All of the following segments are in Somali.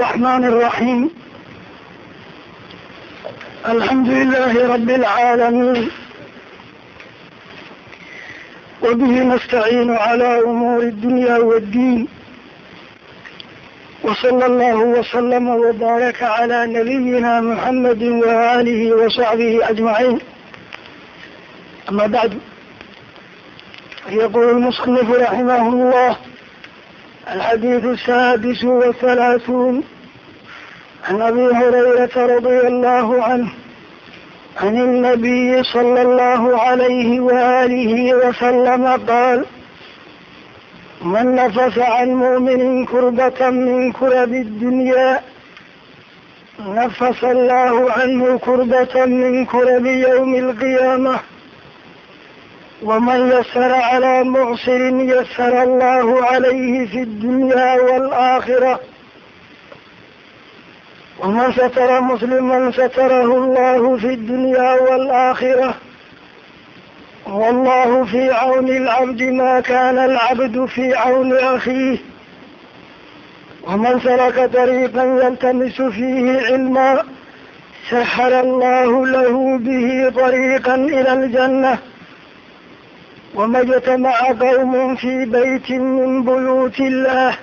الرحمن الرحيم الحمد لله رب العالمين وبه نستعين على أمور الدنيا والدين وصلى الله وسلم وبارك على نبينا محمد وآله وصحبه أجمعين أما بعد يقول المصنف رحمه الله الحديث السادس والثلاثون عن أبي هريرة رضي الله عنه عن النبي صلى الله عليه وآله وسلم قال من نفس عن مؤمن كربة من كرب الدنيا نفس الله عنه كربة من كرب يوم القيامة waman yasara calaa mucsirin yasara allahu calayhi fi ddunyaa waalaakhira waman satara musliman satarahu allahu fi ddunyaa waalaakhira wallahu fii cawni alcabdi maa kaana alcabdu fii cawni akhiih waman salaka dariiqan yaltamisu fiihi cilmaa saxala allahu lahu bihi dariiqa ila aljanna وما اجتمع قوم في بيت من بيوت الله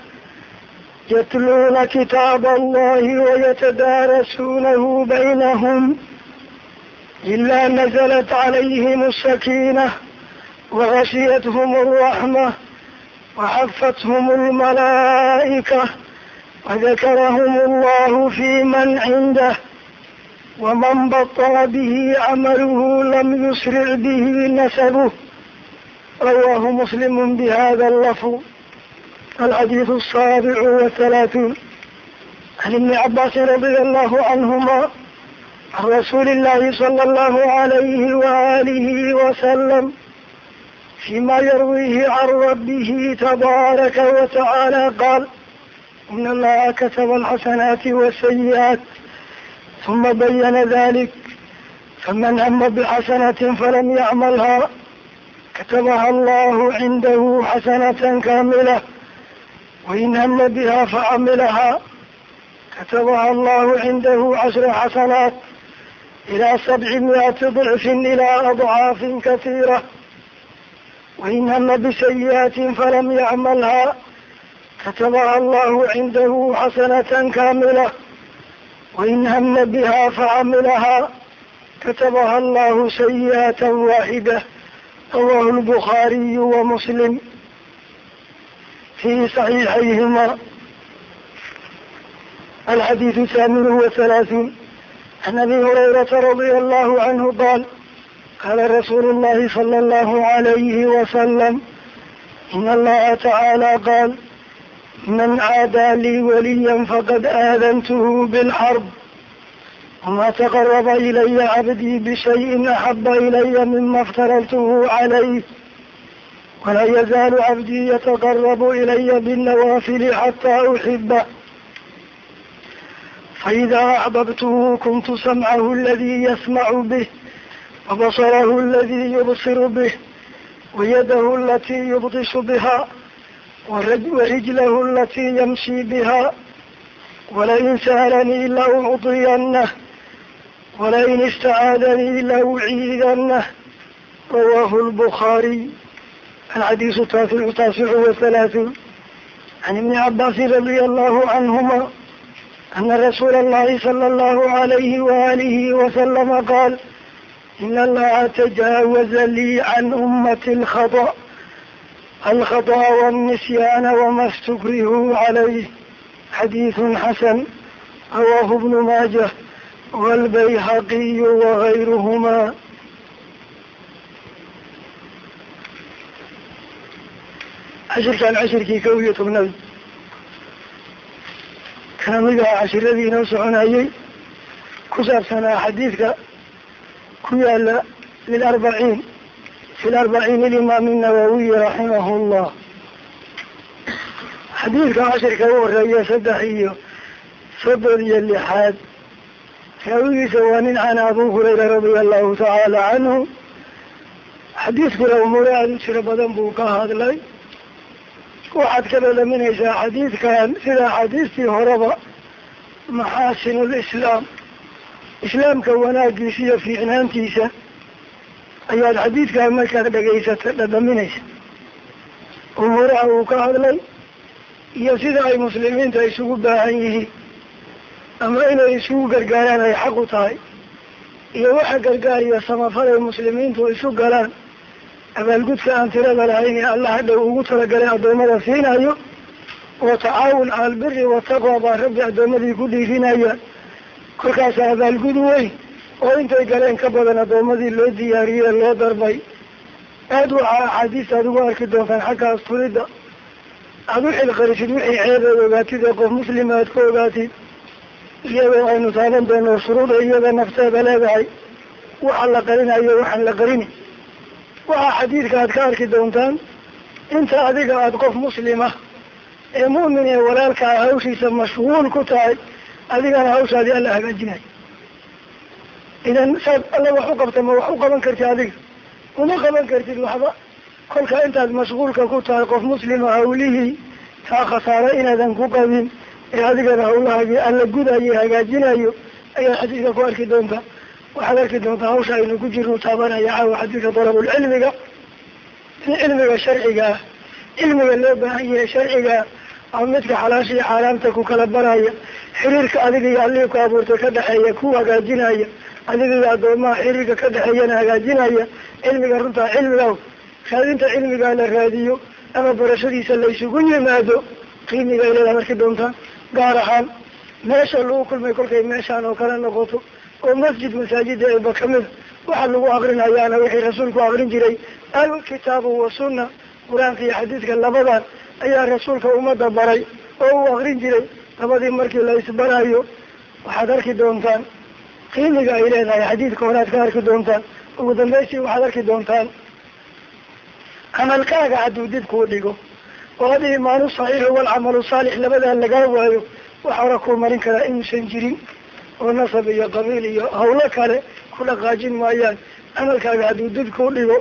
يتلون كتاب الله ويتدارسونه بينهم إلا نزلت عليهم السكينة وغشيتهم الرحمة وحفتهم الملائكة وذكرهم الله في من عنده ومن بطل به عمله لم يسرع به نسبه رواه مسلم بهذا اللفظ الحديث السابع والثلاثون عن ابن عباس رضي الله عنهما عن رسول الله صلى الله عليه وآله وسلم فيما يرويه عن ربه تبارك وتعالى قال إن الله كتب الحسنات والسيئات ثم بين ذلك فمن هم بحسنة فلم يعملها katabaha allahu cindahu xasanatan kaamila wain hama biha facamilahaa katabaha allahu cindahu cashra xasanaat ilaa sabci miati dicfin ilaa adcaafin katiira wain hama bisayi'atin falam yacmalhaa katabaha allahu cindahu xasanatan kaamila wain hama biha facamilahaa katabaha allahu sayi'ata waaxida rawahu lbukhaariyu wamuslim fi saxiixayhima alxadiidu thamin wathalaathuun an abi hurayrata radia allahu canhu qaal qaala rasuulu llahi sala allahu alayhi wasalam in allaha tacaala qaal man caadaa lii waliya faqad aadantuhu bilxarb وما تقرب إلي عبدي بشيء أحب إلي مما افترضته عليه ولا يزال عبدي يتقرب إلي بالنوافل حتى أحبه فإذا أحببته كنت سمعه الذي يسمع به وبصره الذي يبصر به ويده التي يبطش بها ورجله التي يمشي بها ولئن سألني لأعطينه walain istacaadanii ilaa uciidanah rawaahu lbukhaariy alxadiisu taasicu taasicu wathalaathuun can ibni cabaasin radia allahu canhuma ana rasuula allahi sala allahu alayhi waalihi wasalama qaal in allaha tajaawaza lii can ummati alkhada alkhada'a walnisyaana wama stukrihuu calayh xadiidu xasan rawaahu bnu maajah والبيهقي وغيرهما cashirkan cashirkii kow iyo tobnaad kana mid aha cashiradii inoo soconayay ku saabsanaa xadiidka ku yaala lilarbaciin fi larbaciin ilimaam الnawawiyi raximah llah xadiidka cashirka u horeeya saddex iyo raawigiisa waa nin can abu hurayra radia allahu tacaala canhu xadiidkuna umuure aada u tiro badan buu ka hadlay. Waxaad ka dhalaminaysaa xadiidkan sida axaadiistii horeba maxaasinu lislaam islaamka wanaagiisa iyo fiicnaantiisa ayaad xadiidkaa markaad dhegaysata dhadhaminaysa umuuraha uu ka hadlay iyo sida ay muslimiinta isugu baahan yihiin ama inay isugu gargaaraan ay xaq u tahay. Iyo waxa gargaar iyo samafal ay muslimiintu isu galaan. Abaalgudka aan tirada lahayn ee allah hadhow ugu talagalay addoommada siinayo oo tacaawun cala albiri wataqwa baa rabbi addoommadii ku dhiirinaya kolkaasa abaalgud weyn oo intay galeen ka badan addoommadii loo diyaariyey loo darbay. Aada waxaa axaadiista aad ugu arki doontaan xagga asturidda aada u xilqarisid wixii ceebeed ogaatid ee qof muslima aad ka ogaatid iyadoo aynu taaban doono shuruuda iyada nafteeda leedahay waxa la qarinayo waxaan la qarini waxaa xadiidka aad ka arki doontaan inta adiga aada qof muslima ee mu'min ee walaalkaa hawshiisa mashguul ku tahay adigana hawshaadii alla hagaajinayo idan saad alla wax u qabta ma wax u qaban kartid adiga? Uma qaban kartid waxba kolka intaad mashguulka ku tahay qof muslima hawlihii taa khasaare inaadan ku qabin ee adigana hawlahaagii alla gudayo hagaajinayo ayaad xadiidka ku arki doontaa waxaad arki doontaa hawsha aynu ku jirno taabanaya caawa xadiidka dalabulcilmiga in cilmiga sharciga ah cilmiga loo baahan yahay sharciga ama midka xalaasha iyo xaaraamta ku kala baraya xiriirka adiga iyo allihii ku abuurtay ka dhexeeya ku hagaajinaya adiga iyo addoomaha xiriirka ka dhexeeyana hagaajinaya cilmiga runtaa cilmiga raadinta cilmigaa la raadiyo ama barashadiisa la isugu yimaado qiimiga ay leedaha marki doontaan gaar ahaan meesha lagu kulmay kolkay meeshaan oo kale noqoto oo masjid masaajida eeba kamida waxaa lagu akrinayaana wixii rasuulku akrin jiray alkitaabu wasunna qur'aanka iyo xadiidka labadan ayaa rasuulka ummadda baray oo uu akrin jiray. Labadii markii la isbarayo waxaad arki doontaan qiimiga ay leedahay xadiidka horaad ka arki doontaan ugu dambeystii waxaad arki doontaan camalkaaga hadduu dib kuu dhigo oo ad imaanu saxiixu walcamalu saalix labadaa lagaa waayo wax hora kuu marin karaa inuusan jirin oo nasab iyo qabiil iyo hawlo kale ku dhaqaajin maayaan camalkaaga hadduu dib kuu dhigo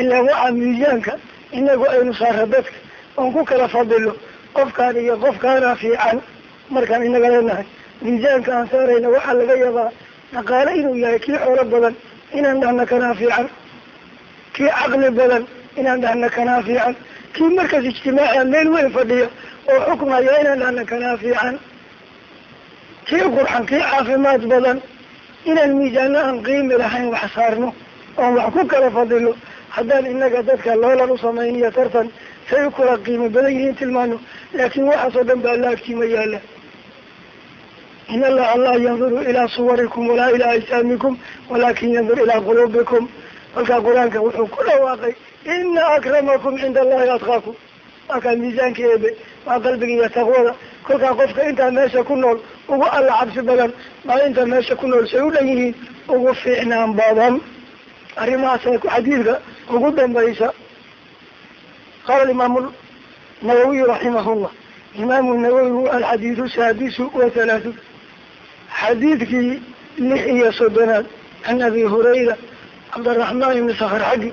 ilaa waxaa miisaanka inagu aynu saara dadka oon ku kala fadilo qofkaan iyo qofkaana fiican markaan inaga leenahay miisaanka aan saarayna waxaa laga yaabaa dhaqaale inuu yahay kii xoolo badan inaan dhahna kanaa fiican kii caqli badan inaan dhahna kanaa fiican kii markaas ijtimaaca meel weyn fadhiya oo xukmaya inaan dhahna kanaa fiican. Kii qurxan kii caafimaad badan inaan miisaano aan qiimi lahayn wax saarno oon wax ku kala fadilo haddaan inaga dadka loolan u samayniyo tartan say u kala qiimo badan yihiin tilmaano laakiin waxaasoo dhan baa la agtiima yaalla in allaha laa yanduru ilaa suwarikum walaa ilaa ajsaamikum walakin yandur ilaa quluubikum. Kolkaa qur'aanka wuxuu ku dhawaaqay ina akramakum cinda allahi atqaakum waa kaa miisaanka eebe waa qalbiga iyo taqwada kolkaa qofka intaa meesha ku nool ugu alla cabsi badan baa inta meesha ku nool say u dhan yihiin ugu fiicnaan badan arrimahaasa xadiidka ugu dambaysa qaala imaamu nawawiyu raximahullah imaamu nawawi alxadiidu saadisu wa halaathuun xadiidkii lix iyo soddonaad can abi hurayra cabdiraxmaan ibni sakar xaggi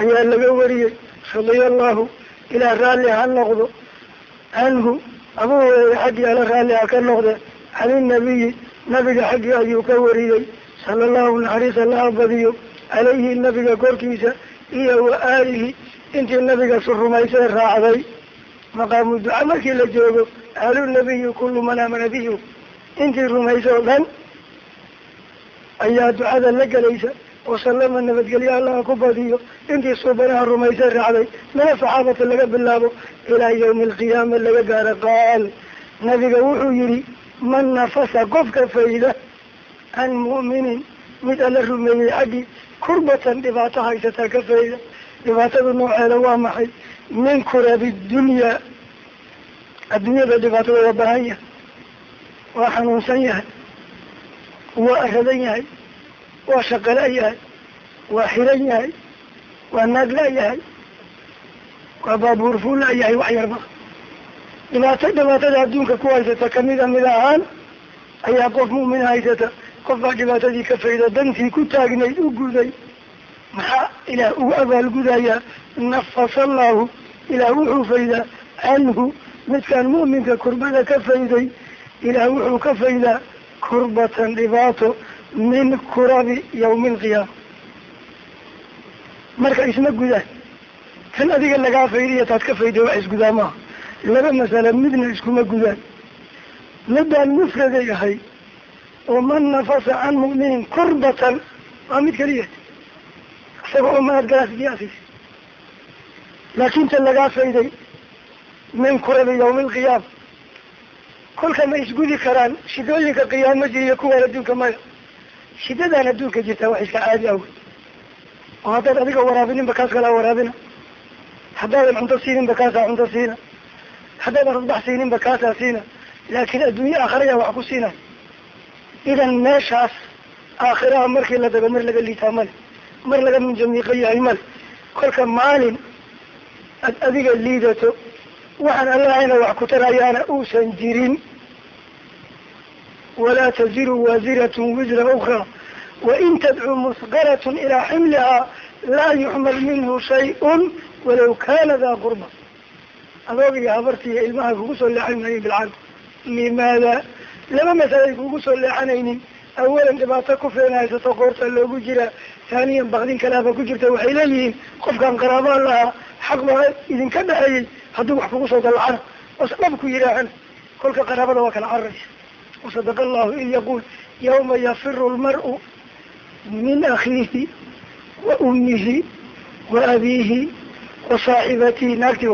ayaa laga wariyey. Radia allahu ilaa raalli ha noqdo. Canhu abu hureyre xaggii ala raalli ha ka noqde. Can inabiyi nabiga xaggii ayuu ka wariyey. Sala allahu naxariis allaha badiyo calayhi nabiga korkiisa iyo wa aalihi. Intii nabiga su rumaysee raacday. Maqaamu duca markii la joogo ahlu nabiyi kullu man aamana bihi. Intii rumaysa oo dhan ayaa ducada la gelaysa wasalama nabadgelyo allaha ku badiyo. Intii suubanaha rumaysay raacday mina saxaabata laga bilaabo ilaa yawmi alqiyaama laga gaaro qaal. Nabiga wuxuu yihi man nafasa qofka fayda can mu'minin mid alla rumeeyey xaggii kurbatan dhibaato haysataa ka fayda. Dhibaatadu nooceeda waa maxay? Min kurabi dunyaa adduunyada dhibaatada waa baahan yahay waa xanuunsan yahay waa aradan yahay waa shaqala yahay waa xiran yahay waa naag la-yahay waa baabuur fuul la-yahay wax yarba dhibaato dhibaatada adduunka ku haysata kamida mid ahaan ayaa qof mu'min haysata. Qof baa dhibaatadii ka fayda dantii ku taagnayd u guday. Maxaa ilaah ugu abaalgudayaa nafasa allahu ilaah wuxuu faydaa canhu midkaan mu'minka kurbada ka fayday ilaah wuxuu ka faydaa kurbatan dhibaato min kurabi yawmi alqiyaama marka isma gudaan tan adiga lagaa faydiya taad ka fayday wax isgudaa maaha laba masale midna iskuma gudaan midaan mufraday ahay oo man nafasa can mu'minin kurbatan waa mid keliya. Isaga oo maad galaas biyaasiis laakin ta lagaa fayday min kurabi yawmi alqiyaama kolka ma isgudi karaan shidooyinka qiyaamada iyo kuwaan adduunka maya shidadaan adduunka jirtaa wax iska caadi awey oo haddaad adiga waraabinin ba kaas kalaa waraabina. Haddaadan cunto siinin ba kaasaa cunto siina. Haddaadan rusbax siinin ba kaasaa siina. Laakiin adduunye aakhiraya wax ku siinayo idan meeshaas aakhiraha markii la dago mar laga liitaa male mar laga minjamiiqo yahay male kolka maalin ad adiga liidato waxaan allahayna wax ku tarayaana uusan jirin walaa taziru waasiratun wisra ukra wain tadcuu musqaratun ilaa ximlihaa laa yuxmal minhu shay-un walaw kana daa qurba adoog iyo habartiiyo ilmaha kugu soo leexan maayin bilcaan limaada laba masalay kugu soo leexanaynin awalan dhibaato ku filan haysato qoorta loogu jiraa taaniyan bakdin kalaaba ku jirta waxay leeyihiin qofkan qaraabaa lahaa xaq baa idinka dhexeeyey hadduu wax kugu soo dallacana os dhab ku yidhaahana kolka qaraabada waa kala cararaysa yaquul yawma yafiru lmar'u min akhiihi wa ummihi wa abiihi wa saaxibatihi naagti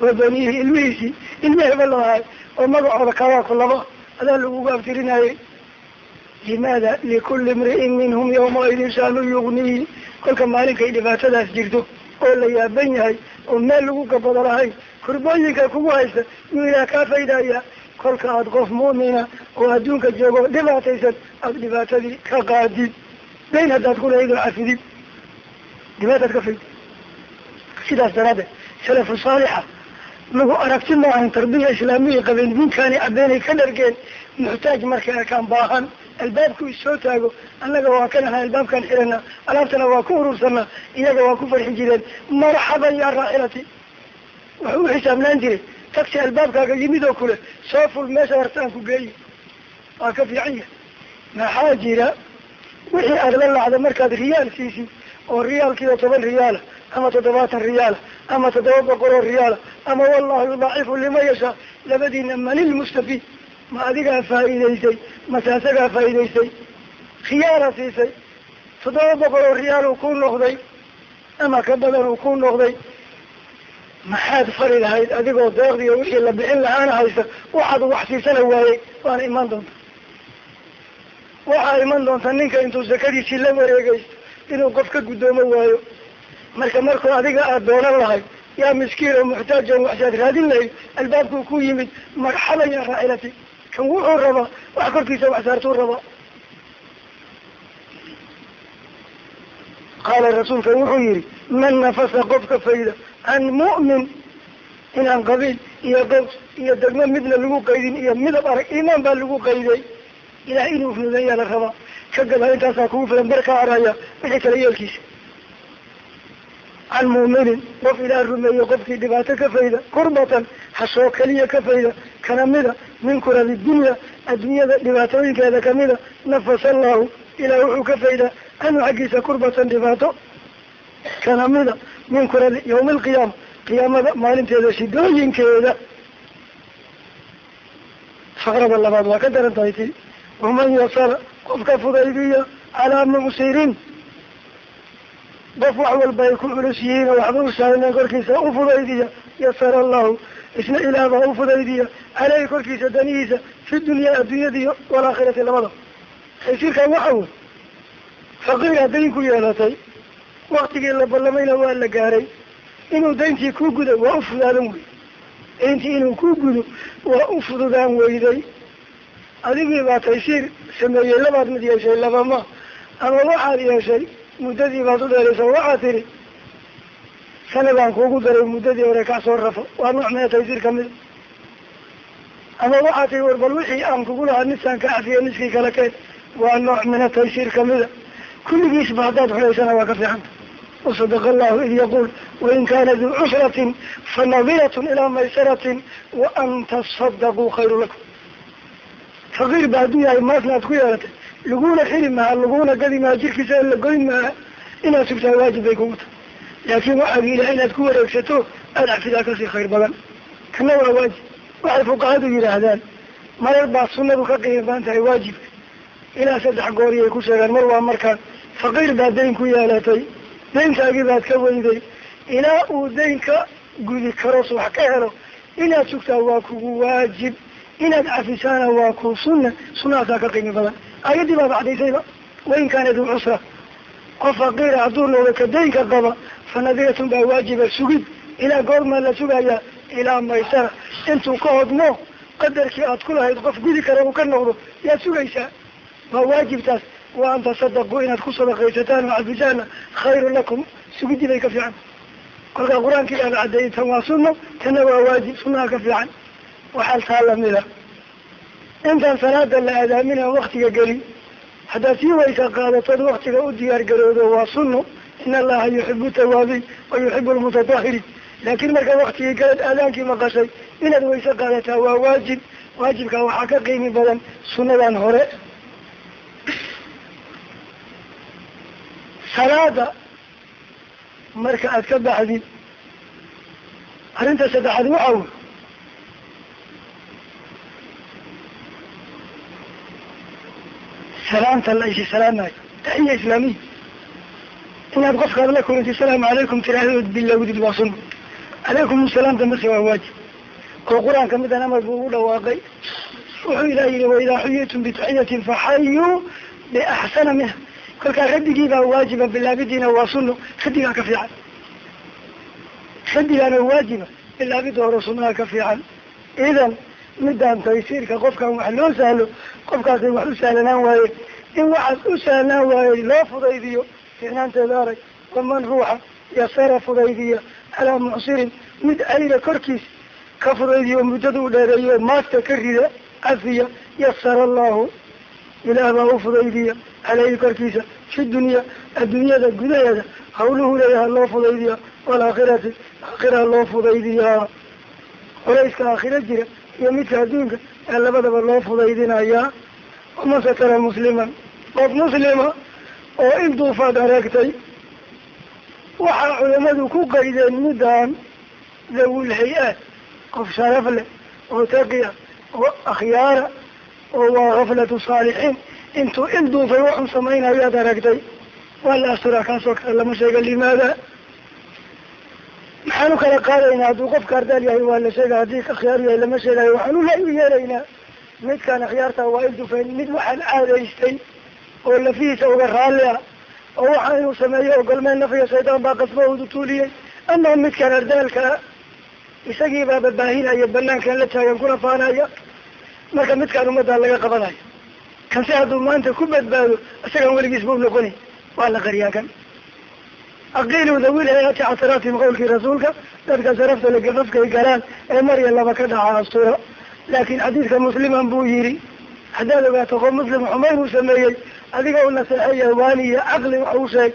baniihi ilmihiisii ilmi heba lahaay oo magacooda kawaa ku laba adaa lagugu abtirinayay limaada likulli imri'in minhum yawmaidin shaanu yugniyi kolka maalinkay dhibaatadaas jirto oo la yaaban yahay oo meel lagu gabado lahayn kurbooyinka kugu haysta yuu ilaah kaa faydaya kolka aada qof mu'mina oo adduunka joogo dhibaataysan aada dhibaatadii ka qaadid dayn haddaad ku lahayd oo cafidid dhibaataad ka fayd sidaas daraaddeed salafu saalixa lagu aragti maahan tarbiya islaamiya qabeen ninkaani cabeenay ka dhargeen muxtaaj markay arkaan baahan albaabku issoo taago annaga waa kan ahaa albaabkaan xirana alaabtana waa ku urursanaa iyaga waa ku farxi jireen marxaban yaa raaxilati wuxuu u xisaabnaan jiray tagsi albaabkaaga yimid oo kule soo ful meesha hartaan ku geeyi. Waa ka fiican yahay. Maxaa jira? Wixii aada la lacda markaad riyaal siisid oo riyaalkiiba toban riyaala ama toddobaatan riyaala ama toddoba boqol oo riyaala ama wallahu yudaacifu liman yashaa labadiina manilmustafiid ma adigaa faa'iidaysay mase asagaa faa'iidaysay khiyaara siisay. Toddoba boqol oo riyaal uu ku noqday ama ka badan uu ku noqday maxaad fari lahayd adigoo deeqdiiyo wixii la bixin lahaana haysta? Waxaad wax siisana waayey. Waana imaan doonta. Waxaa iman doonta ninka intuu sakadiisii la wareegaysto inuu qof ka guddoomo waayo. Marka markuu adiga aada doonan lahayd yaa miskiin oo muxtaaj oo waxsaad raadin lahayd albaabkuu ku yimid marxaban yaa raacilati kan wuxuu rabaa wax korkiisa wax saartuu rabaa qaala rasuulka wuxuu yihi man nafasa qofka fayda can mu'min inaan qabiil iyo qows iyo degmo midna lagu qaydin iyo midab arag iimaan baa lagu qayday ilaah inuu fududeeyaa la rabaa ka gada intaasaa kugu filan bar ka araya wixii kala yeelkiisa can mu'minin qof ilaah rumeeye qofkii dhibaato ka fayda kurbatan hashoo keliya ka fayda kana mida min kurabi dunya adduunyada dhibaatooyinkeeda kamida nafasa allahu ilaah wuxuu ka faydaa anhu xaggiisa kurbatan dhibaato kana mida min kurabi yawma alqiyaama qiyaamada maalinteeda shidooyinkeeda faqrada labaad waa ka daran tahay ti waman yasara qofka fudaydiya calaa mucsirin qof wax walba ay ku culus yihiin oo waxba u korkiisa u fudaydiya yasara allahu isna ilaah baa u fudaydiya caleyhi korkiisa danihiisa fi dunyaa adduunyadiiyo walaakhirati labada taysiirkan waxa wey faqiir dayn ku yeelatay waktigii la ballamayna waa la gaaray. Inuu dayntii ku gudo waa u fudaadan wey dayntii inuu ku gudo waa u fududaan weyday. Adigii baa taysiir sameeyey labaad mid yeeshay labama ama waxaad yeeshay muddadii baad u dheeraysa waxaad tihi sanadaan kuugu daray muddadii hore ka soo rafo. Waa nooc mina taysiir kamida ama waxaad tihi war bal wixii aan kugu lahaa nisaan ka cafiya niskii kale keen waa nooc mina taysiir kamida kulligiisba haddaad xunaysana waa ka fiicanta id yaquul wain kana duu cusratin fanadiratun ilaa maysaratin wa an tasadaquu khayru lakum faqiir ba hadduu yahay maasna aad ku yeelatay laguna xiri maha laguna gadi maha jirkiisa la goyn maha inaad sugtaa waajib bay kugu tahay laakiin waxaad ilahay inaad ku wareegsato aada cafidaa ka sii khayr badan kana waa waajib waxay fuqahadu yidhaahdaan marar baa sunadu ka qiimi badan tahay waajibka ilaa saddex gooriyay ku sheegaan mar waa markaan faqiir baa dayn ku yeelatay daynkaagii baad ka weyday ilaa uu daynka gudi karos wax ka helo inaad sugtaa waa kugu waajib inaad cafisaana waa ku sunna sunahaasaa ka qiimi badan. Ayaddii baaba cadaysayba wain kaana cusra. Qof faqiira hadduu noqdo ka daynka qaba fa nadiratun baa waajiba sugid ilaa goormaa la sugayaa ilaa maysara. Intuu ka hodmo qadarkii aad ku lahayd qof gudi kara uu ka noqdo yaad sugaysaa. Waa waajibtaas wa an tasadaquu inaad ku sadaqaysataan oo cafisaana khayrun lakum sugidii bay ka fiican kolkaa qur'aankii aala cadeeyay tan waa sunno tanna waa waajib sunnaha ka fiican waxaa taa lamida intaan salaada la aadaaminaan waktiga gelin haddaad sii waysa qaadatood waktiga u diyaar garoodo waa sunno in allaha yuxibu tawaabiin wa yuxibu lmutatahiriin laakiin marka waktigii galad aadaankii maqashay inaad wayse qaadataa waa waajib waajibka waxaa ka qiimi badan sunnadan hore salaada marka aad ka baxdid arrinta saddexaad waxa wey salaamta la ishi salaamayo taxiya islaamiya inaad qofkaad la kulantay asalaamu calaykum tiraahdood bilowdid waa sunna. Calaykum asalaam dambase waa waajib. Oo qur'aanka midan amar buu ugu dhawaaqay wuxuu ilah yihi waidaa xuyitum bitaxiyatin faxayuu biaxsana minha kolkaa radigii baa waajiba bilaabidiina waa sunno radigaa ka fiican. Radigaana waajiba bilaabida hore sunnaha ka fiican. Idan midaan taysiirka qofkan wax loo sahlo qofkaasay wax u sahlanaan waaye in waxaas u sahlanaan waaye loo fudaydiyo fiicnaanteeda arag waman ruuxa yasara fudaydiya calaa mucsirin mid ayra korkiis ka fudaydiyo muddada u dheereeyo maasta ka rida cafiya yasara allahu ilaah baa u fudaydiya caleyhi korkiisa fi dunya adduunyada gudaheeda. Hawluhu leeyaha loo fudaydiya waalaakhirati aakhira loo fudaydiyaa culayska aakhira jira iyo midka adduunka ee labadaba loo fudaydinayaa waman satara musliman qof muslima oo in duufaad aragtay waxaa culamadu ku qaydeen midaan dawil hay'aad qof sharaf leh oo taqiya oo akhyaara oo waa gaflatu saalixiin intuu in duufay waxun samaynayo aad aragtay waa la asturaa kaasoo kale lama sheega limaada maxaan u kala qaadaynaa hadduu qofka ardaal yahay waa la sheega haddii akhyaar yahay lama sheegayo waxaan u la yeelaynaa midkaan akhyaarta waa in dufayn mid waxaan caadaystay oo lafihiisa uga raalli ah oo waxa inuu sameeyo ogolmeen nafiya shaydaan baa qasbahoodu tuuliyey ama midkaan ardaalkaa isagii baa babaahinaya banaankan la taagan kuna faanaya marka midkaan ummaddaa laga qabanayo. Kan si hadduu maanta ku badbaado isagaan weligiisba u noqoni. Waa la qariyaa kan. Aqilu dawil hayaati casaraatihim qawlkii rasuulka dadka sharafta le gafafkay galaan ee marya laba ka dhaca astura laakin xadiidka musliman buu yidhi haddaad ogaato qof muslim xumayn uu sameeyey adiga u naseexeeya waani iyo caqli wax uu sheeg.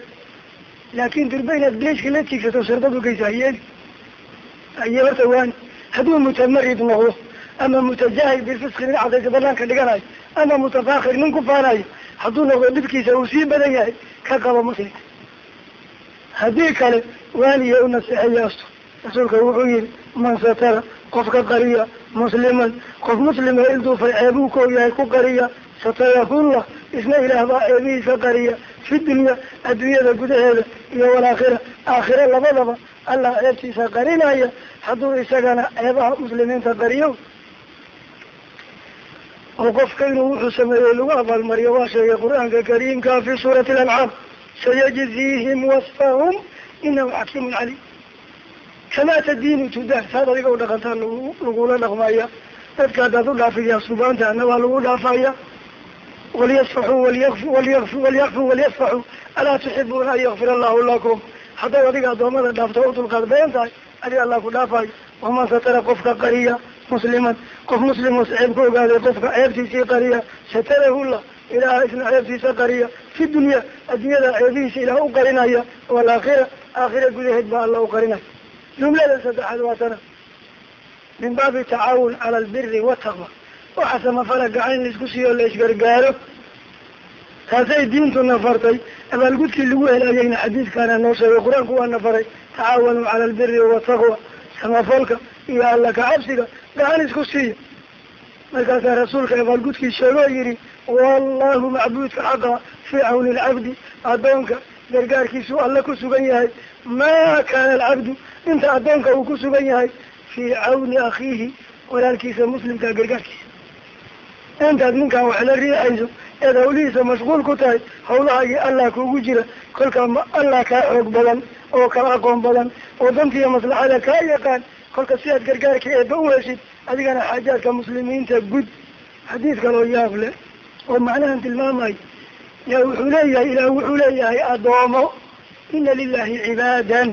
Laakin durba inaad bileyska la tiigsato shardad ugeysa hayeeli haye horta waani hadduu mutamarid noqdo ama mutajahil bilfisqi nin cadaysa banaanka dhiganayo ama mutafaakir nin ku faanayo hadduu noqdo dhibkiisa uu sii badan yahay ka qabo muslimka haddii kale waaniya u naseexeeya asto rasuulka wuxuu yihi man satara qofka qariya musliman qof muslima ilduufay ceebuu ka ogyahay ku qariya satarahullah isna ilaah baa ceebihiisa qariya fi dunya adduunyada gudaheeda iyo walaakhira aakhira labadaba allah ceebtiisa qarinaya hadduu isagana ceebaha muslimiinta qariyo oo qofka inuu wuxuu sameeyey lagu abaalmariyo waa sheegay qur'aanka kariimka fi suurati alancaam sayajziihim wasfahum inahu xakiimun caliim kamaa tadiinu tudaan saad adiga u dhaqantaa lag lagula dhaqmaya dadka haddaad u dhaafiyaa subaantaana waa lagu dhaafaya waliyasfaxuu walyaf walyaf walyakfuu walyasfaxuu alaa tuxibuuna an yakfir allahu lakum hadday adiga adoomada dhaafto u dulqaad bayan tahay adi allah ku dhaafayo waman satara qofka qariya musliman qof muslimus ceeb ka ogaaday qofka ceebtiisii qariya satarahullah ilaah isna ceebtiisa qariya. Fi dunya adduunyada ceebihiisa ilaah u qarinaya walaakhira aakhira gudaheed baa alla u qarinaya. Jumlada saddexaad waa tana. Min baabi tacaawun cala albiri wataqwa waxa samafala gacan in la isku siiyo la isgargaaro taasay diintuna fartay abaalgudkii lagu helayayna xadiidkaana noo sheegay qur'aanku waana faray tacaawanuu cala albiri wataqwa samafalka iyo alla kacabsiga gacan isku siiya markaasaa rasuulka abaalgudkii sheegoo yihi wallahu macbuudka xaqa fii cawni alcabdi addoonka gargaarkiisuu alle ku sugan yahay maa kaana alcabdu inta addoonka uu ku sugan yahay fii cawni akhiihi. Walaalkiisa muslimka gargaarkiisa. Intaad ninkaan wax la riixayso eed hawlihiisa mashquul ku tahay hawlahaagii allah kuugu jira. Kolkaa ma allah kaa xoog badan oo kaa aqoon badan oo dantiiyo maslaxada kaa yaqaan kolka si aad gargaarka eeba u heshid adigana xaajaadka muslimiinta gud xadiid kaloo yaab leh oo macnahan tilmaamayo yaa wuxuu leeyahay ilaah wuxuu leeyahay addoomo ina lilahi cibaadan.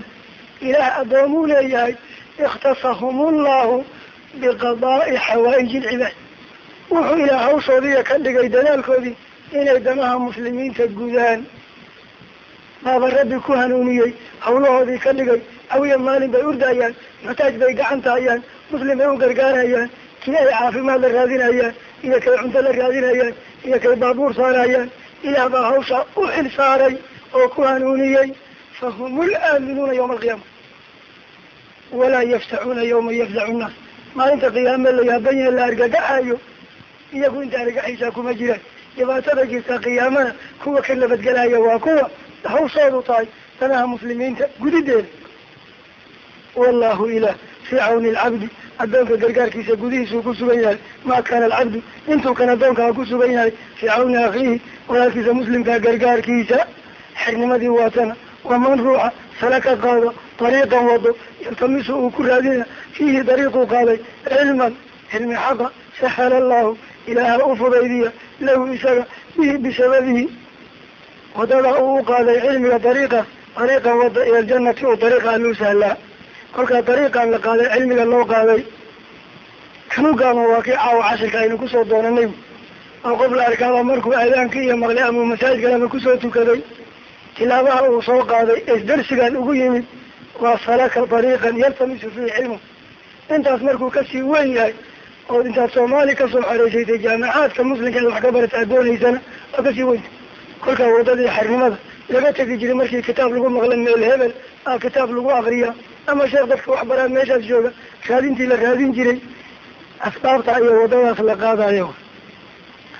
Ilaah addoomuu leeyahay ikhtasahum ullahu biqadaa'i xawaaiji ilcibaad wuxuu ilaah hawshoodiiya ka dhigay dadaalkoodii inay damaha muslimiinta gudaan. Baaba rabbi ku hanuuniyey hawlahoodii ka dhigay awiya maalin bay urdayaan muxtaaj bay gacanta hayaan muslim bay u gargaarayaan kii ay caafimaad la raadinayaan iyo kay cunto la raadinayaan iyo kay baabuur saarayaan. Ilaah baa hawsha u xil saaray oo ku hanuuniyey. Fahum laaminuuna yawma alqiyaama. Walaa yaftaxuuna yawma yafzacu nnaas. Maalinta qiyaame la yaabanya la argagaxayo iyagu inta argagaxiisa kuma jiraan. Dhibaatada jirta qiyaamana kuwa ka nabadgelaya waa kuwa hawshoodu tahay danaha muslimiinta gudideeda wallahu ilah fii cawni alcabdi addoonka gargaarkiisa gudihiisuu ku sugan yahay. Maa kaana alcabdu intuu kan addoonkaa ku sugan yahay fii cawni akhiihi walaalkiisa muslimkaa gargaarkiisa xernimadii waatana waman ruuxa salaka qaado dariiqan wado yaltamisu uu ku raadina fiihi dariiquu qaaday cilman cilmi xaqa sahala allahu ilaaha u fudaydiya lahu isaga bihi bisababihi waddada uu u qaaday cilmiga dariiqa dariiqan wada ila aljanati oo dariiqa aluu sahlaa kolkaa dariiqan la qaaday cilmiga loo qaaday kanugaama waa kii caawa cashirka aynu ku soo doonanay. Oo qof la arkaaba markuu aadaankii iyo maqlay ama masaajidkalaba ku soo tukaday tilaabaha uu soo qaaday ee darsigan ugu yimid waa salaka dariiqan yaltamisu fiihi cilmu. Intaas markuu ka sii weyn yahay oo intaad soomaali ka soo xareysaytay jaamacaadka muslimka ad wax ka barata aad doonaysana waa ka sii weynta kolkaa wadadii xarnimada laga tegi jiray markii kitaab lagu maqla meel hebel a kitaab lagu akriya ama sheekh dadka waxbaraa meeshaas jooga raadintii la raadin jiray asbaabta iyo wadadaas la qaadayo.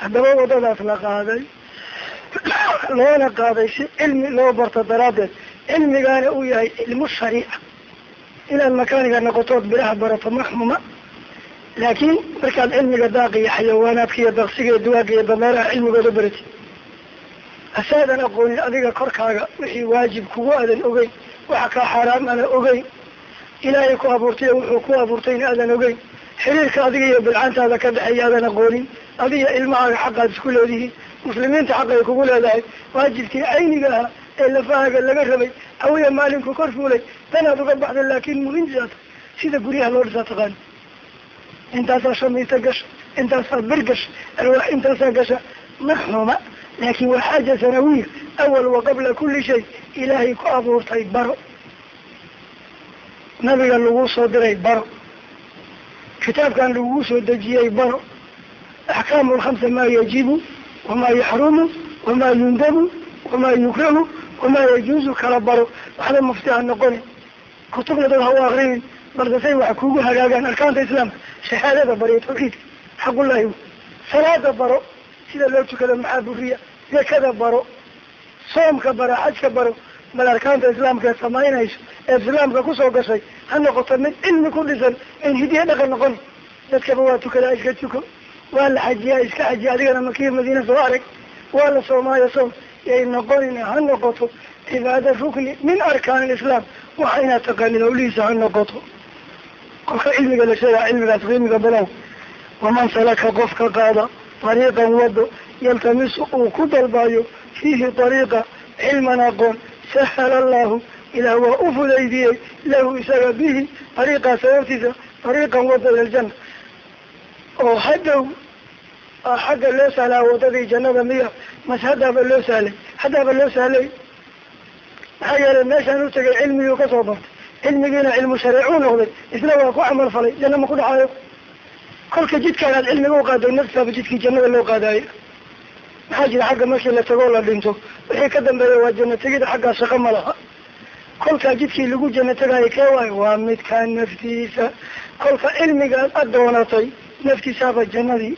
Haddaba wadadaas la qaaday loona qaaday si cilmi loo barto daraaddeed. Cilmigaana uu yahay cilmu shariica. Inaad makaaniga noqotood biraha barato maxmuma laakiin markaad cilmiga daaq iyo xayawaanaadka iyo daqsiga iyo duwaaga iyo dameeraha cilmigooda baratid asaadan aqoonin adiga korkaaga wixii waajib kugu aadan ogeyn waxa kaa xaaraam ana ogeyn. Ilaahay ku abuurtay wuxuu ku abuurtayna aadan ogeyn. Xiriirka adiga iyo bilcaantaada ka dhexeeya aadan aqoonin adiga ilmahaaga xaqaad isku leedihiin muslimiinta xaq ay kugu leedahay waajibkii cayniga ahaa ee lafahaaga laga rabay awiya maalinku kor fuulay danaad uga baxda laakin muhimsaata sida guryaha loo dhisaa taqaani intaasaa shamaysa gasha intaasaa bir gasha alwaax intaasaa gasha maxuma laakin waa xaaja sanawiya awal wa qabla kuli shay ilaahay ku abuurtay baro nabiga lagu soo diray baro kitaabkan lagu soo dejiyey baro axkaamu lkhamsa maa yajibu wamaa yaxrumu wamaa yundabu wamaa yukrahu wamaa yajuuzu kala baro waxba mufti ha noqoni kutubna dad ha u akrinin balse say wax kugu hagaagaan arkaanta islaamka shahaadada bariyo tawxiidka xaqullahi salaada baro sida loo tukada maxaa buriya zakada baro soomka baro xajka baro bal arkaanta islaamka samaynayso ee islaamka ku soo gashay ha noqoto mid cilmi ku dhisan in hidiya dhaqan noqoni dadkaba waa tukadaa iska tuko. Waa la xajiyaa iska xajiya adigana makiya madiina soo arag. Waa la soomaayo soom. Yay noqonina ha noqoto. Cibaada rukni min arkaan ilislaam waxa inaad taqaanid hawlihiisa ha noqoto. Qofka cilmiga la sheegaa cilmigaas qiimiga balow waman salaka qofka qaada dariiqan wado yaltamisu uu ku dalbayo fiihi dariiqa cilman aqoon sahala allahu ilaah waa u fudaydiyey lahu isaga bihi dariiqaa sababtiisa dariiqan wado ila aljanna oo haddow xagga loo sahlaa wadadii jannada miya mas haddaaba loo sahlay haddaaba loo sahlay maxaa yeelay meeshaan u tegay cilmigii ka soo bartay cilmigiina cilmu shareecuu noqday isna waa ku camal falay janna ma ku dhaxaayo kolka jidkaan aad cilmiga u qaaday jidkii jannada loo qaadaayo maxaa jira xagga markii la tago la dhinto? Wixii ka dambeeya waa janno tegida xaggaa shaqo ma laha. Kolkaa jidkii lagu janno tegaayo kee waayo? Waa midkaa naftiisa. Kolka cilmigaad adoonatay naftiisaaba jannadii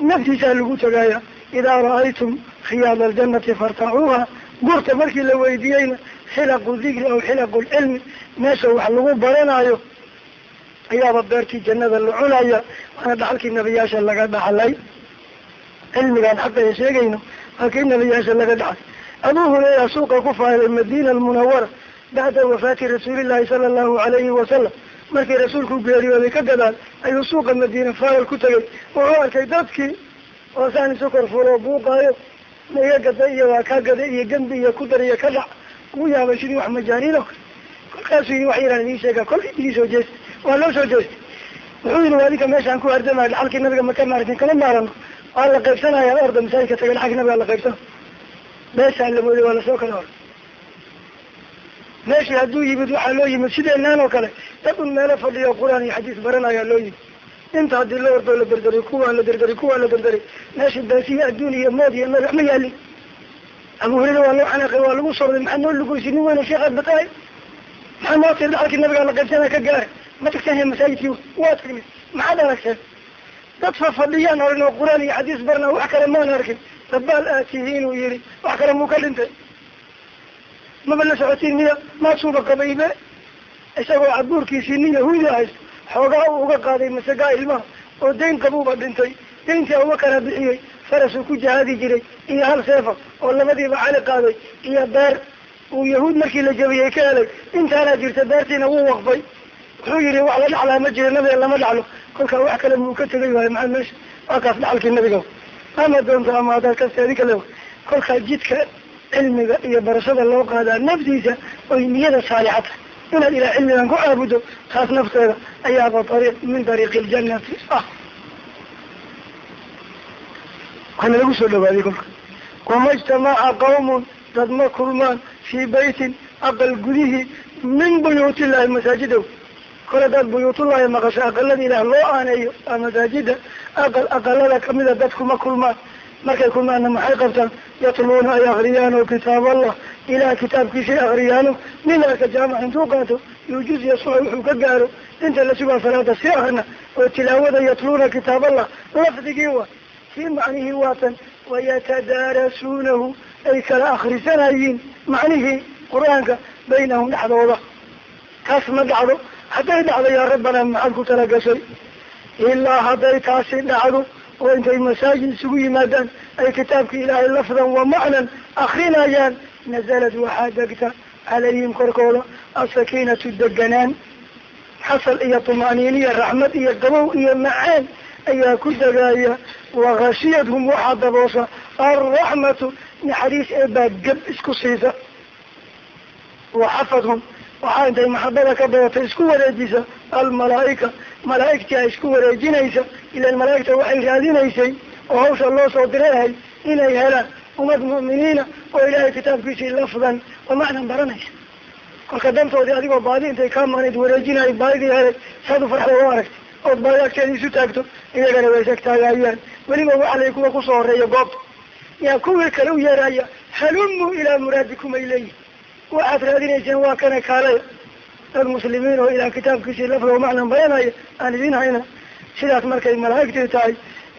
naftiisaa lagu tegaaya idaa ra'aytum khiyaada aljannati fartacuuha gurta markii la weydiiyeyna xilaqu dikri aw xilaqu lcilmi meesha wax lagu baranayo ayaaba beertii jannada la cunaya waana dhaxalkii nabiyaasha laga dhaxlay cilmigaan xaqa ee sheegayno waa kii nabiyaasha laga dhaxlay abuu hureyra suuqa ku faailay madiina almunawara bacda wafaati rasuulillahi sala allahu alayhi wasalam markii rasuulku geeriyooday ka gadaal ayuu suuqa madiina faayil ku tegay wuxuu arkay dadkii oo saan isu kor fulo buuqaayo naga gada iyo waa kaa gada iyo gembi iyo kudar iyo ka dhac. Ugu yaabay sidii wax majaaniin o kale? Kolkaasuu yii wax yaraan idiin waa loo soo jeestay. Wuxuu yihi waa adinka meeshaan ku hardamaya dhaxalkii nabiga maka kama maarano waa la qaybsanaya orda masaajidka tagay dhaxalkii nabiga la qaybsana meeshaan la mooday waa la soo kala hor meeshii hadduu yimid waxaa loo yimid sideenaan oo kale. Dad un meelo fadhiyo qur'aan iyo xadiis baranayaa loo yimid. Inta haddii la ordoo la derderay kuwaa la derderay kuwaa la derderay meeshii baasiya adduun iyo mood iyo magac ma yaalin. Abu hureyra waa loo xanaaqay waa lagu sorday maxaa noo luguysi nin weyna sheekhaad bataay maxaa noo tiri dhaxalkii nabigaa la qaybsanaa ka gaara ma tagteen masaajidkii waa tagnay maxaad aragteen dad fa fadhiyaan oran oo qur'aan iyo xadiis barna wax kale maan arkin dabaal aad tihiin uu yihi wax kale muu ka dhintay. Maba la socotiin miya maasuuba qabaybe? Isagoo cabuurkiisii nin yahuudi ahays xoogaa uu uga qaaday masagaa ilmaha oo dayn qabuuba dhintay. Dayntii abubakara bixiyey farasuu ku jahaadi jiray iyo hal seefa oo labadiiba cali qaaday iyo beer. Uu yahuud markii la jabiyey ka helay intaanaa jirta beertiina wuu waqfay wuxuu yihi wax la dhaxlaa ma jiro nabiga lama dhaxlo kolkaa wax kale muu ka tegay waayo maxaa meesha waa kaas dhaxalkii nabiga ama doonto ama hadaad kasteedi kale kolkaa jidka cilmiga iyo barashada loo qaadaa naftiisa oy niyada saalixata. Inaad ilaa cilmigan ku caabudo taas nafteeda ayaaba ariiq min dariiqi ljannati ah. Waana lagu soo dhawaaday kolka. Wama ijtamaca qawmun dad ma kulmaan fii baytin aqal gudihii min buyuut illahi masaajidow kole dad buyuutullahi maqasho aqalada ilaah loo aaneeyo a masaajida aqal aqalada kamida dadku ma kulmaan markay kulmaanna maxay qabtaan? Yatluuna ay akriyaano kitaab allah ilaah kitaabkiisay akriyaano nin arka jaamac intuu qaato yuujuz yasuxa wuxuu ka gaaro inta la sugaa salaada si akrina oo tilaawada yatluuna kitaab allah lafdigii wa kii macnihii waatan wayatadaarasuunahu ay kala akrisanayiin macnihii qur'aanka baynahum dhexdooda. Taas ma dhacdo hadday dhacdo yaa rabbanaa maxaad ku talagashay ilaa hadday taasi dhacdo oo intay masaajid isugu yimaadaan ay kitaabka ilaahay lafdan wa macnan akrinayaan nazalad waxaa degta calayhim korkooda asakiinatu deganaan xasal iyo tumaaniiniya raxmad iyo qabow iyo macaan ayaa ku degaya wakashiyadhum waxaa daboosha alraxmatu naxariis ee baa gab isku siisa. Waxafadhum waxaa intay maxabada ka badatay isku wareejisa. Almalaaika malaaigtii ay isku wareejinaysa ilan malaaigta waxay raadinaysay oo hawsha loo soo dirayahay inay helaan ummad mu'miniina oo ilaahay kitaabkiisii lafdan oo macnan baranaysa. Kolka dantoodii adigoo baadi intay kaa manayd wareejinayo baadidii helay saad u farxda u aragtay. Ood baadi agteeda isu taagto iyagana way isag taagayaan. Weliba waxa lay kuwa ku soo horreeya goobta. Yaa kuwii kale u yeeraya halumuu ilaa muraadikum ay leeyihiin waxaad raadinayseen waa kana kaalaya dad muslimiin oo ilaa kitaabkiisii lafdo macnan baranaya aan idin hayna sidaas markay malaa'igtii tahay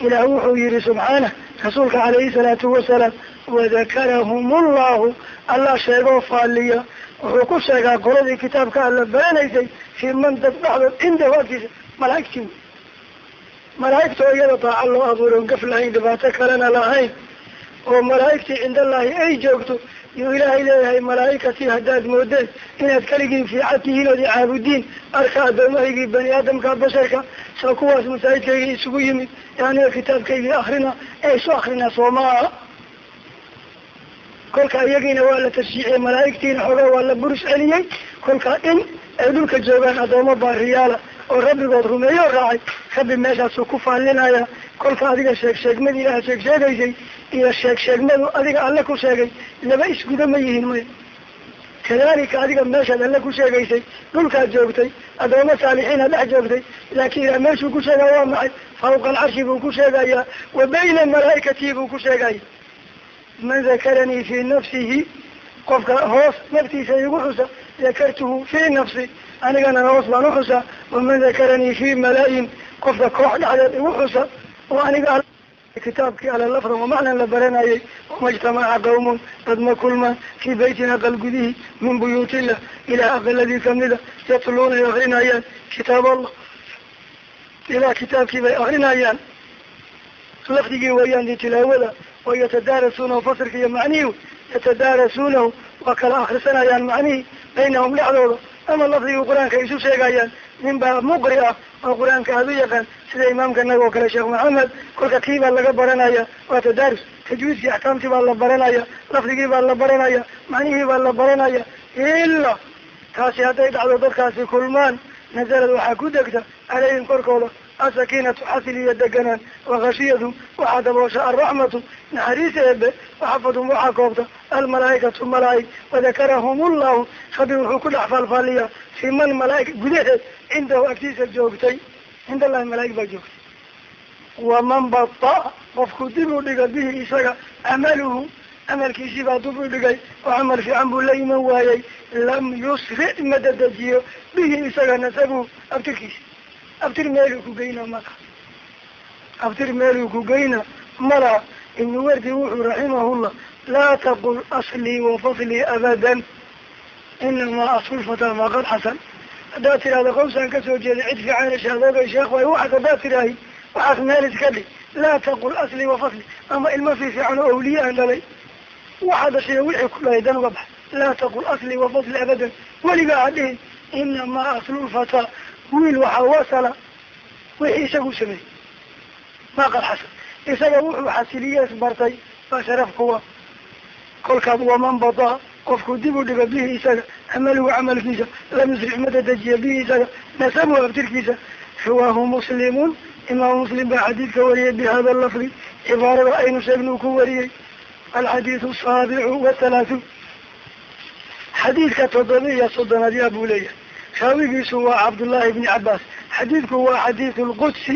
ilaah wuxuu yihi subxaanah rasuulka calayhi salaatu wasalaam wadakarahum ullahu allah sheegoo faaliya wuxuu ku sheegaa qoladii kitaabka alla baranaysay fii man dad dhexdood cindahu agtiisa malaa'igtii wey malaa'igtoo iyada daaca loo abuuron gaf lahayn dhibaato kalena lahayn oo malaa'igtii cindallahi ay joogto yuu ilaahay leeyahay malaa'ikatii haddaad moodeen inaad keligiin fiican tihiin ood caabudiin arka addoomahaygii bani aadamka basharka soo kuwaas masaajidkaygii isugu yimid ee kitaabkaygii akrina ee isu akrinaa soomaaha kolka iyagiina waa la tashiiciyey malaa'igtiina xoogaa waa la burus celiyey. Kolka in ay dhulka joogaan addoomo baariyaala oo rabbigood rumeeyo raacay rabbi meeshaasuu ku faalinaya kolka adiga sheeg sheegmadii ilaha iyo sheeg sheegmadu adiga alle ku sheegay laba isguda ma yihiin maya kadalika adiga meeshaad alle ku sheegaysay dhulkaad joogtay addooma saalixiina dhex joogtay laakin ilaa meeshuu ku sheegaya waa maxay? Fawqa alcarshi buu ku sheegayaa wa bayna malaa'ikatii buu ku sheegaya man dakaranii fii nafsihi qofka hoos naftiisa igu xusa dakartuhu fii nafsi anigana hoos baan uxusaa waman dakaranii fii mala-in qofka koox dhexdeed igu xusa oo aniga kitaabkii ala lafdan wamacnan la baranayay wama ijtamaca qawmun dad ma kulmaan fii beytin aqal gudihi min buyuutillah. Ilaa aqaladii kamida yatluuna ay akrinayaan kitaab allah. Ilaa kitaabkii bay akrinayaan lafdigii weeyaan di tilaawada oo yatadaarasuunahu fasirka iyo macnihii yatadaarasuunahu waa kala akrisanayaan macnihii baynahum dhexdooda. Ama lafdigii qur'aanka isu sheegayaan nin baa muqri ah oo qur'aanka aada u yaqaan sida imaamka naga oo kale sheekh maxamed kolka kii baa laga baranaya waa tadaarus tajwiidkii axkaamtii baa la baranaya lafdigii baa la baranaya macnihii baa la baranaya ila taasi hadday dhacdo dadkaasi kulmaan nazalad waxaa ku degta calayhim korkooda asakiinatu xasil iyo deganaan wakashiyadum waxaa daboosha alraxmatu naxariis eebe waxafadum waxaa koobta almalaaikatu malaaig wadakarahum ullahu rabbi wuxuu ku dhex faalfaaliyaa fii man malaaig gudaheed cindahu agtiisa joogtay cind allahi malaaig baa joogtay waman bata qofku dib u dhiga bihi isaga camaluhu camalkiisii baa dib u dhigay oo camal fiican buu la iman waayey lam yusric ma dedejiyo bihi isaga nasabuhu abtirkiisa. Abtir meeluu ku geyna mala abtir meeluu ku geyna mala ibnu wardi wuxuu raximahullah laa taqul aslii wafaslii abadan inamaa asulfata ma qad xasan haddaad tirahda qowsaan ka soo jeeda cid fiican shaadogay sheekh way waxaas haddaad tirahay waxaas meel iska dhig. Laa taqul aslii wafasli ama ilma fi fiican oo awliye aan dhalay waxaa dhashay wixii ku dhalay dan uga bax laa taqul aslii wafasli abadan weligaa ha dhihin inamaa aslulfata wiil waxaa wasala wixii isagu sameeyey. Ma qad xasan. Isaga wuxuu xasiliye isbartay baa sharaf kuwa kolkaas waman badaa qofku dib u dhiga bihi isaga camaluhu camalkiisa lam yusric ma dedejiya bihi isaga nasabuhu abtirkiisa. Riwaahu muslimun imaam muslim baa xadiidka wariyay bi hada lafdi cibaarada aynu sheegna uu ku wariyey alxadiidu asaabicu wathalaathuun xadiidka toddoba iyo soddonaad yaa buu leeyahay. Raawigiisu waa cabdullahi bni cabaas xadiidku waa xadiidu lqudsi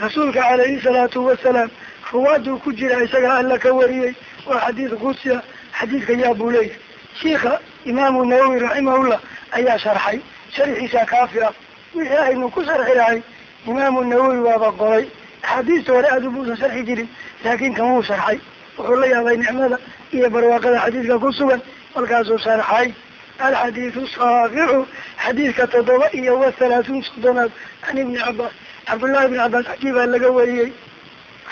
rasuulka calayhi salaatu wasalaam ruwaaduu ku jira isaga alla ka wariyey waa xadiid qudsi ah xadiidka yaa buu leeyahay. Shiika imaamu nawowi raximahullah ayaa sharxay sharxiisa kaafi ah. Wixii aynu ku sharxi lahay imaamu nawowi waaba qoray. Axaadiista hore aad ubuusan sharxi jirin laakin kan wuu sharxay. Wuxuu la yaabay nicmada iyo barwaaqada xadiidka ku sugan markaasuu sharxay. Alxadiidu saabicu xadiidka toddoba iyo wa thalaathuun soddonaad can ibni cabaas. Cabdullahi ibni cabaas xagii baa laga wariyey.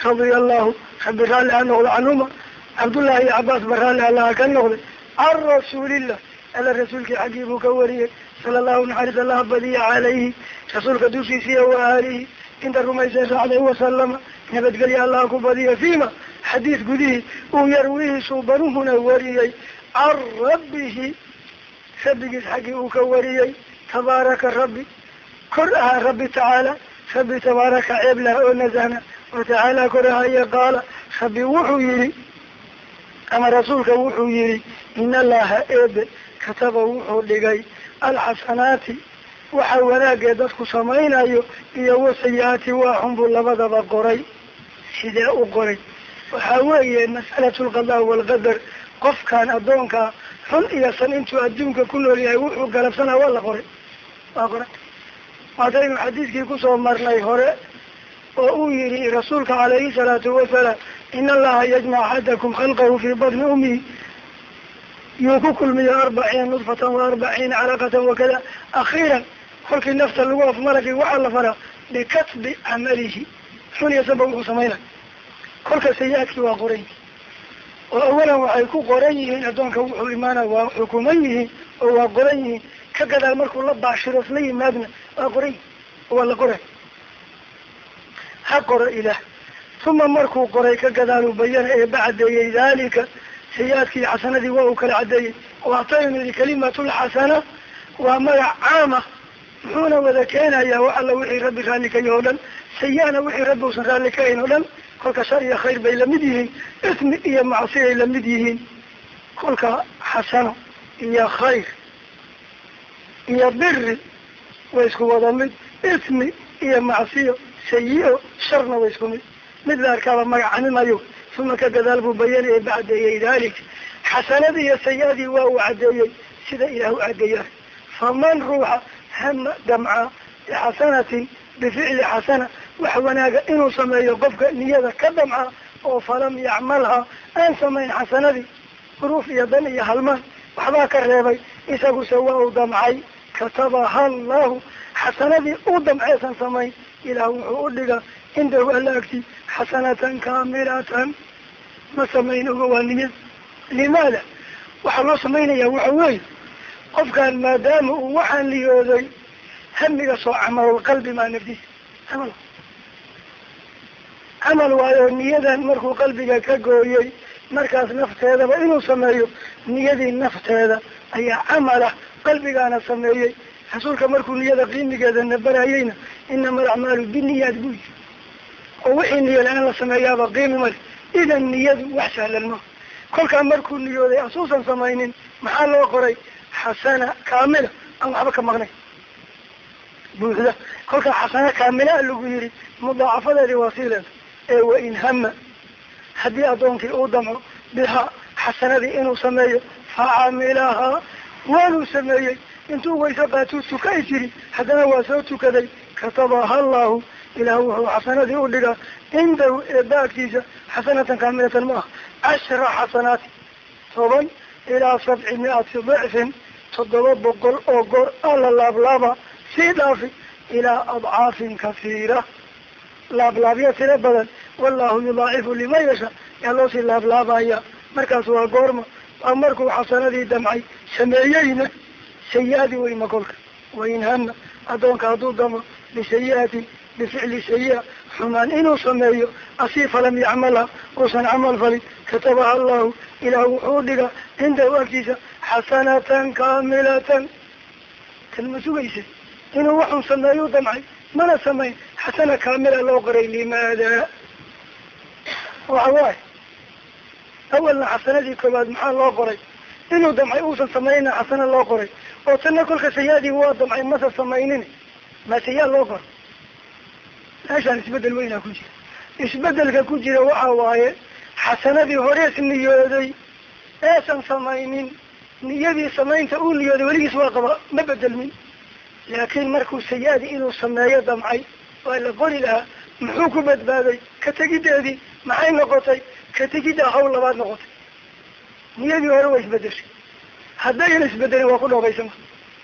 Radia allahu rabi raalli ha noqdo canhuma cabdullahi iyo cabaas ba raalli allaha ka noqday. Can rasuulillah alla rasuulkii xaggii buu ka wariyey sala allahu naxaris allaha badiya calayhi rasuulka dushiisiiya wa aalihi. Inta rumaysay raacday wasalama nabadgelya allaha ku badiya fiima. Xadiis gudihii uu yarwihi suubanuhuna wariyey can rabbihi rabbigiis xaggii uu ka wariyey tabaaraka rabbi. Kor ahaa rabbi tacaala rabbi tabaaraka ceeb laha oo nasahna watacaala kor ahaaye qaala. Rabbi wuxuu yihi ama rasuulka wuxuu yihi in allaha eebe kataba wuxuu dhigay alxasanaati waxa wanaagee dadku samaynayo iyo wasayi-aati waa xunbuu labadaba qoray. Sidee u qoray? Waxa weeye mas'alatu lqadaa waalqadar qofkan addoonkaa xun iyo san intuu adduunka ku nool yahay wuxuu galabsanaa waa la qoray. Waa qoray. Maataynu xadiidkii ku soo marnay hore oo uu yihi rasuulka calayhi salaatu wasalaam in allaha yajmac axadakum khalqahu fii badni umihi yuu ku kulmiyo arbaciina nudfatan wa arbaciina calaqatan wakada akhiiran kolkii nafta lagu af malagii waxaa la faraa bikatbi camalihi xun iyo sanba wuxuu samaynay kolka sayi-aadkii waa qoran yihiin oo awalan waxay ku qoran yihiin addoonka wuxuu imaana waa xukuman yihiin oo waa qoran yihiin ka gadaal markuu la baashiro isla yimaadna waa qoran uma markuu qoray ka gadaalu bayana eeba cadeeyey dalika sayi-aadkii xasanadii waa uu kala cadeeyey waataynu yihi kalimatulxasana waa magac caama muxuuna wada keenayaa wax alla wixii rabbi raalli ka yahi dhan sayi-ana wixii rabbi usan raalli ka hayn o dhan kolka shar iyo khayr bay la mid yihiin ismi iyo macsiyay la mid yihiin kolka xasano iyo khayr iyo biri way isku wada mid ismi iyo macsiyo sayi-o sharna way isku mid mid la arkaaba magacanimayo uma ka gadaal buu bayanaya bacdeeyey dalik xasanadii iyo sayi-adii waa uu caddeeyey sida ilaah u caddeeyaa. Faman ruuxa hama damca bixasanatin bificli xasana wax wanaaga inuu sameeyo qofka niyada ka damca oo falam yacmalha aan samayn xasanadii. Huruuf iyo dan iyo halmaan waxbaa ka reebay isaguse waa uu damcay. Katabaha allahu xasanadii u damceesan samayn ilaah wuxuu u dhiga cindahu alla agti xasanatan kaamilatan ma samayn oga waa niyad limaada waxaa loo samaynaya waxa weeye qofkaan maadaama uu waxaan niyooday hamiga soo camalol qalbi maa nafdiisa camal camal waayo niyadan markuu qalbiga ka gooyey markaas nafteedaba inuu sameeyo niyadii nafteeda ayaa camala qalbigaana sameeyey rasuulka markuu niyada qiimigeeda nabarayeyna inama alacmaalu biniyaat buu yiri oo wixii niyo la sameeyaaba qiimi male idan niyadu wax sahlan ma kolkaa markuu niyooday asuusan samaynin maxaa loo qoray? Xasana kaamila. Aan waxba ka maqnay. Buuxda. Kolkaa xasana kaamila lagu yihi mudaacafadeedii waa siileeda ee wain hama haddii addoonkii uu damco biha xasanadii inuu sameeyo facamilahaa waanuu sameeyey. Intuu wayse qaatuu tukay jiri haddana waa soo tukaday katabaha allahu ilaah wuxuu xasanadii u dhigaa cindahu eeba agtiisa xasanatan kaamilatan ma ah cashra xasanaati toban ilaa sabci mi-ati dicfin toddoba boqol oo goor alla laablaaba sii dhaafi ilaa adcaafin kasiira laablaabyo tiro badan wallahu yudaacifu liman yasha yaa loosii laablaabaya markaas waa goorma waa markuu xasanadii damcay sameeyeyna sayi-adii kolka wain addoonka hadduu damo bisayi-atin bificli sayi-a xumaan inuu sameeyo asii falam yacmalha uusan camal falin katabaha allahu ilaah wuxuu dhigaa cindahu agtiisa xasanatan kaamilatan kan ma sugaysa inuu waxun sameeyu damcay mana samayn xasana kaamila loo qoray limaada waxa waaye awalna xasanadii koowaad maxaa loo qoray inuu damcay uusan samayna xasana loo qoray oo tanna kolka sayi-adii waa damcay masa samaynin ma loo qoray meeshaan isbeddel weynaa ku jira. Isbedelka ku jira waxa waaye xasanadii horees niyooday eesan samaynin niyadii samaynta uu niyooday weligiis waa qaba ma bedelmin laakiin markuu sayi-adii inuu sameeyo damcay waa la qori lahaa muxuu ku badbaaday? Ka tegideedii maxay noqotay? Ka tegiddaa hawl labaad noqotay. Niyadii hore waa isbedeshay haddayna isbedelin waa ku dhoobaysama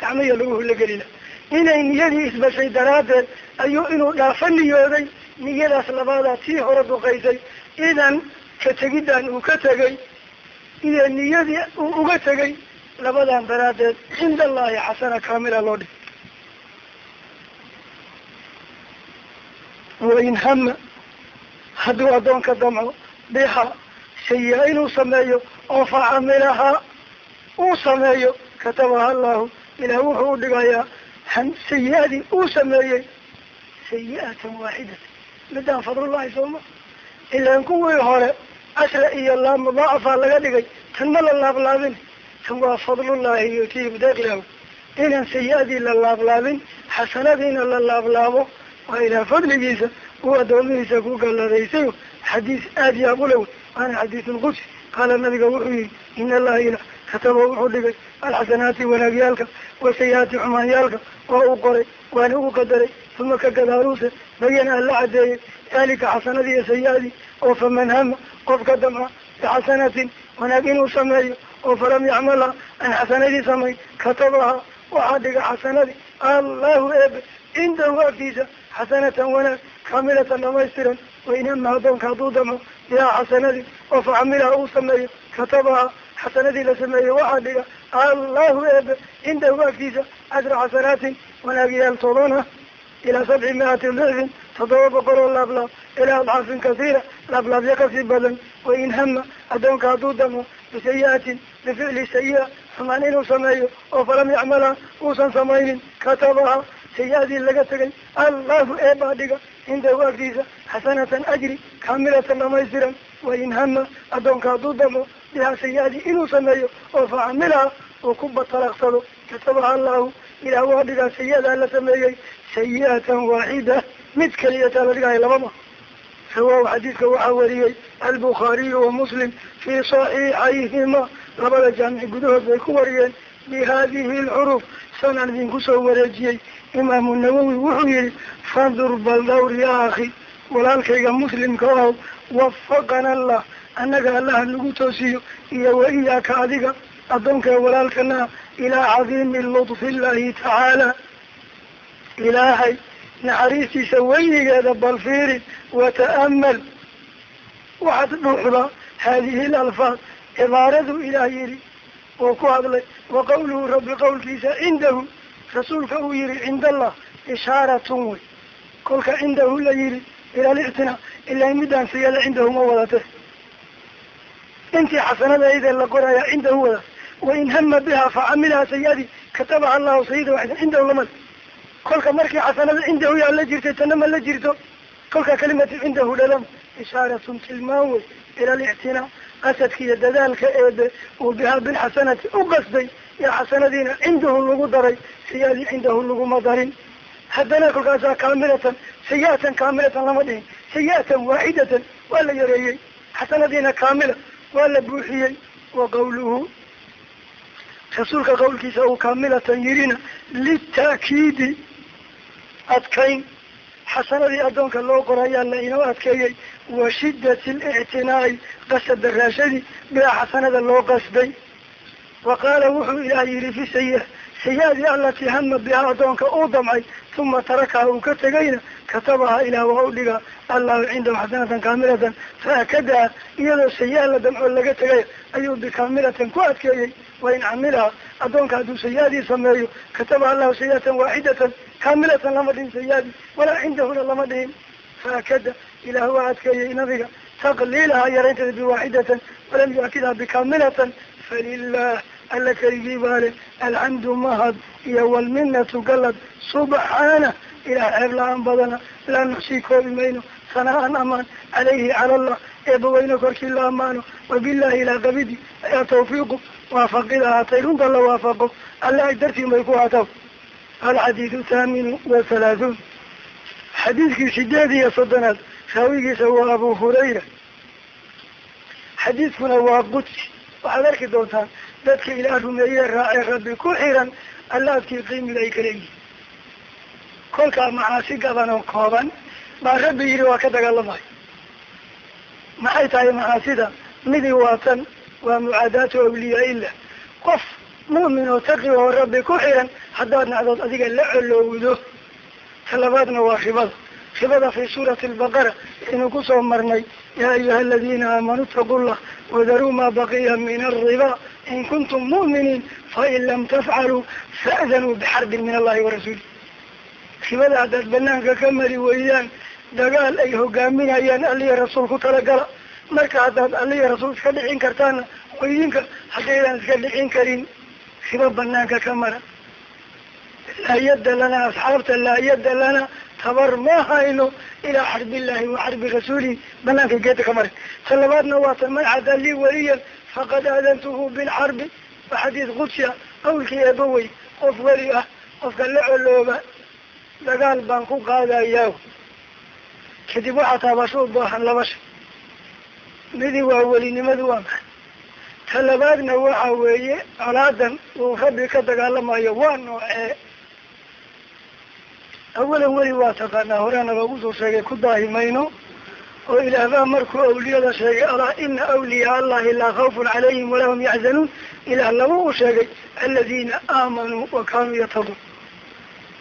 gacmiya lagu hulageli inay niyadii isbashay daraaddeed ayuu inuu dhaafo niyooday niyadaas labaadaa tii hore duqaysay idan ka tegiddan uu ka tegay iyo niyadii uu uga tegay labadan daraaddeed cinda allahi xasana kaamila loo dhig. Wain hama hadduu addoonka damco biha sayi-a inuu sameeyo oo facamilahaa uu sameeyo katabaha allahu ilaah wuxuu u dhigayaa sayi-adii uu sameeyey sayi-atan waaxidatan midaan fadlullahi sooma ilaan kuwii hore cashra iyo laab mudaacafa laga dhigay tan ma la laablaabin tan waa fadlullahi yutihi bdeeqlahu inaan sayi-adii la laablaabin xasanadiina la laablaabo waa ilaah fadligiisa uu addoomihiisa ku galladaysayo xadiis aada yaab u lew waana xadiisun qudsi qaala nabiga wuxuu yihi in allaha ilah kataba wuxuu dhigay alxasanaati wanaagyaalka wasayi-aati xumaanyaalka waa uu qoray waana uu qadaray uma ka gadaaluuse bayana alla cadeeyey daalika xasanadii iyo sayi-adii oo faman hama qofka damca bixasanatin wanaag inuu sameeyo oo falam yacmalha aan xasanadii samayn katabaha waxaa dhiga xasanadii allahu ebe cindahu agtiisa xasanatan wanaag kaamilatan dhamaystiran wainama addoonka hadduu damco bihaa xasanadii oo facamilaha uu sameeyo katabaha xasanadii la sameeyo waxaa dhiga allahu ebe cindahu agtiisa xasanaatin wanaagyaal tobana ilaa sabci mi-ati dicfin toddoba boqol oo laablaab ilaa adcaafin kasiira laablaabyo ka sii badan wain hama addoonka hadduu damo bisayi-atin bificli sayi-a xumaan inuu sameeyo oo falam yacmalha uusan samaynin katabaha sayi-adii laga tegay allahu eebaa dhiga cindahu agtiisa xasanatan ajri kaamilatan dhamaystiran wain hama addoonka hadduu damo bihaa sayi-adii inuu sameeyo oo facamilaha uu ku batalaqsado katabaha allahu ilaah waa dhigaa sayi-adaa la sameeyey sayi-atan waaxida mid keliyataa la dhigaayo labama rawaahu xadiidka waxaa wariyey albukhaariyu wa muslim fii saxiixayhima labada jaamici gudahood bay ku wariyeen bi hadihi alxuruf sanaan idinku soo wareejiyey. Imaamu nawowi wuxuu yihi fandur bal dawr ya akhi walaalkayga muslimka ow wafaqana allah annaga allaha nagu toosiyo iyo wa iyaaka adiga addoonka walaalkana ilaa cadiimi lutfi illahi tacaala ilaahay naxariistiisa weynigeeda bal fiiri wata'amal waxaad dhuuxdaa haadihi lalfaad cibaaradu ilaah yihi oo ku hadlay wa qawluhu rabbi qawlkiisa cindahu rasuulka uu yihi cinda allah ishaaratun wey. Kolka cindahu la yihi ila lictinaa ilaa midaan sayada cindahu ma wadate. Intii xasanadayda la qoraya cindahu wada. Wain hama biha facamilaha sayadi katabaha allahu kolka markii xasanada cindahu yaa la jirtay tana ma la jirto. Kolka kalimatu cindahu dhalam ishaaratun tilmaan wey ila lictinaa qasadka iyo dadaalka eebe uu bihaa bilxasanati u qasday yaa xasanadiina cindahu lagu daray sayadii cindahu laguma darin haddana kolkaasaa kaamilatan sayi-atan kaamilatan lama dhihin. Sayi-atan waaxidatan waa la yareeyey. Xasanadiina kaamila waa la buuxiyey. Wa qawluhu rasuulka qawlkiisa uu kaamilatan yirina lita'kiidi adkayn. Xasanadii addoonka loo qorayaa la inoo adkeeyey. Wa shiddati alictinaa'i qasad daraashadii biaa xasanada loo qasday wa qaala wuxuu ilaah yihi fi sayi sayi-adii hama bihaa addoonka uu damcay uma tarakaha uu ka tegayna katabaha ilaah waa u dhigaa allahu cindahu xasanatan kaamilatan faakadaa iyadoo sayi-a la damcoo laga tegay ayuu bikaamilatan ku adkeeyey wain camilaha addoonka hadduu sayi-adii sameeyo katabaha allahu sayi-atan waaxidatan kaamilatan lama dhihin sayi-adii walaa cindahuna lama dhihin faakada ilaah waa adkeeyey nabiga taqliilaha yaraynteeda biwaaxidatan walam yuakidha bikaamilatan falilah alla keligii baa leh alxamdu mahad iyo walminatu galad subxaana ilaah ceeb la'aan badana laa nuxsii koobi mayno sanaan amaan calayhi cala eebaweyne korkii la amaano wabillahi ilaa qabidi. Ayaa tawfiiqu waafaqida ahaatay runta la waafaqo. Alle ay dartiin bay ku haataw. Alxadiidu thaaminu wa halaathun xadiidkii sideed iyo soddonaad raawigiisa waa abu hurayra. Xadiidkuna waa qudsi waxaad arki doontaan dadka ilaah rumeeye raacee rabbi ku xiran alla adkii qiimiga ay kala yihiin. Kolkaa macaasi gaban oo kooban? Baa rabbi yidhi waa ka dagaalamayo maxay tahay macaasida midi waatan waa mucaadaatu awliyaa illah qof mu'min oo taqi oo rabbi ku xiran haddaad nacdood adiga la colowdo talabaadna waa ribada ribada fi suurati albaqara aynu ku soo marnay yaa ayuha aladiina aamanuu itaqu llah wadaruu ma baqiya min alriba in kuntum mu'miniin fain lam tafcaluu fa'danuu bixarbin min allahi warasuuli ribada haddaad banaanka ka mari weydaan dagaal ay hogaaminayaan aliya rasuul ku talagala marka haddaad aliya rasuul iska dhicin kartaana waydinka haddaydaan iska dhicin karin ribo banaanka ka mara. Laa yadda lana asxaabta laa yadda lana tabar ma hayno ilaa xarbillahi wa xarbi rasuulihi banaanka geeda ka mara. Ta labaadna waa ta man cada lii weliyan faqad aadantuhu bilxarbi waa xadiis qudsi ah qawlkii eeba wey qof weli ah qofka la colooba dagaal baan ku qaadayaa kadib waxaa taabasho u baahan laba shay. Midi waa welinimadu waa maxay? Ta labaadna waxa weeye colaadan uu rabbi ka dagaalamayo waa noocee? Awalan weli waa taqaanaa horeana loogu soo sheegay ku daahi mayno oo ilaahbaa markuu awliyada sheegay alaa ina awliyaa allahi laa khawfun calayhim walaa hum yaxzanuun ilaah laba uu sheegay aladiina aamanuu wa kaanuu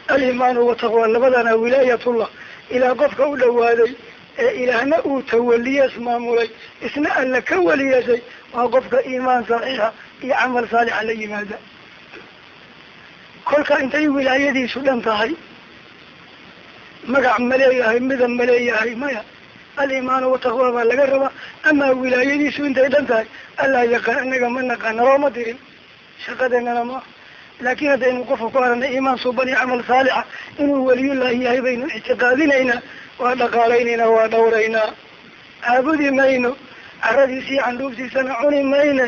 alimaanu wataqwa labadana wilaayatullah ilaa qofka u dhawaaday ee ilaahna uu tawaliye ismaamulay isna alla ka weliyeeshay waa qofka iimaan saxiixa iyo camal saalixa la yimaada. Kolka intay wilaayadiisu dhan tahay magac ma leeyahay midab ma leeyahay maya alimaanu wataqwa baa laga rabaa. Amaa wilaayadiisu intay dhan tahay allaa yaqaan anaga ma naqaan nalooma dirin shaqadeenana maaha laakin haddaynu qofka ku aranay iimaan suban iyo camal saalixa inuu weliyullaahi yahay baynu ictiqaadinaynaa waa dhaqaalaynaynaa waa dhawraynaa caabudi mayno caradiisi iyo candhuuftiisana cuni mayne.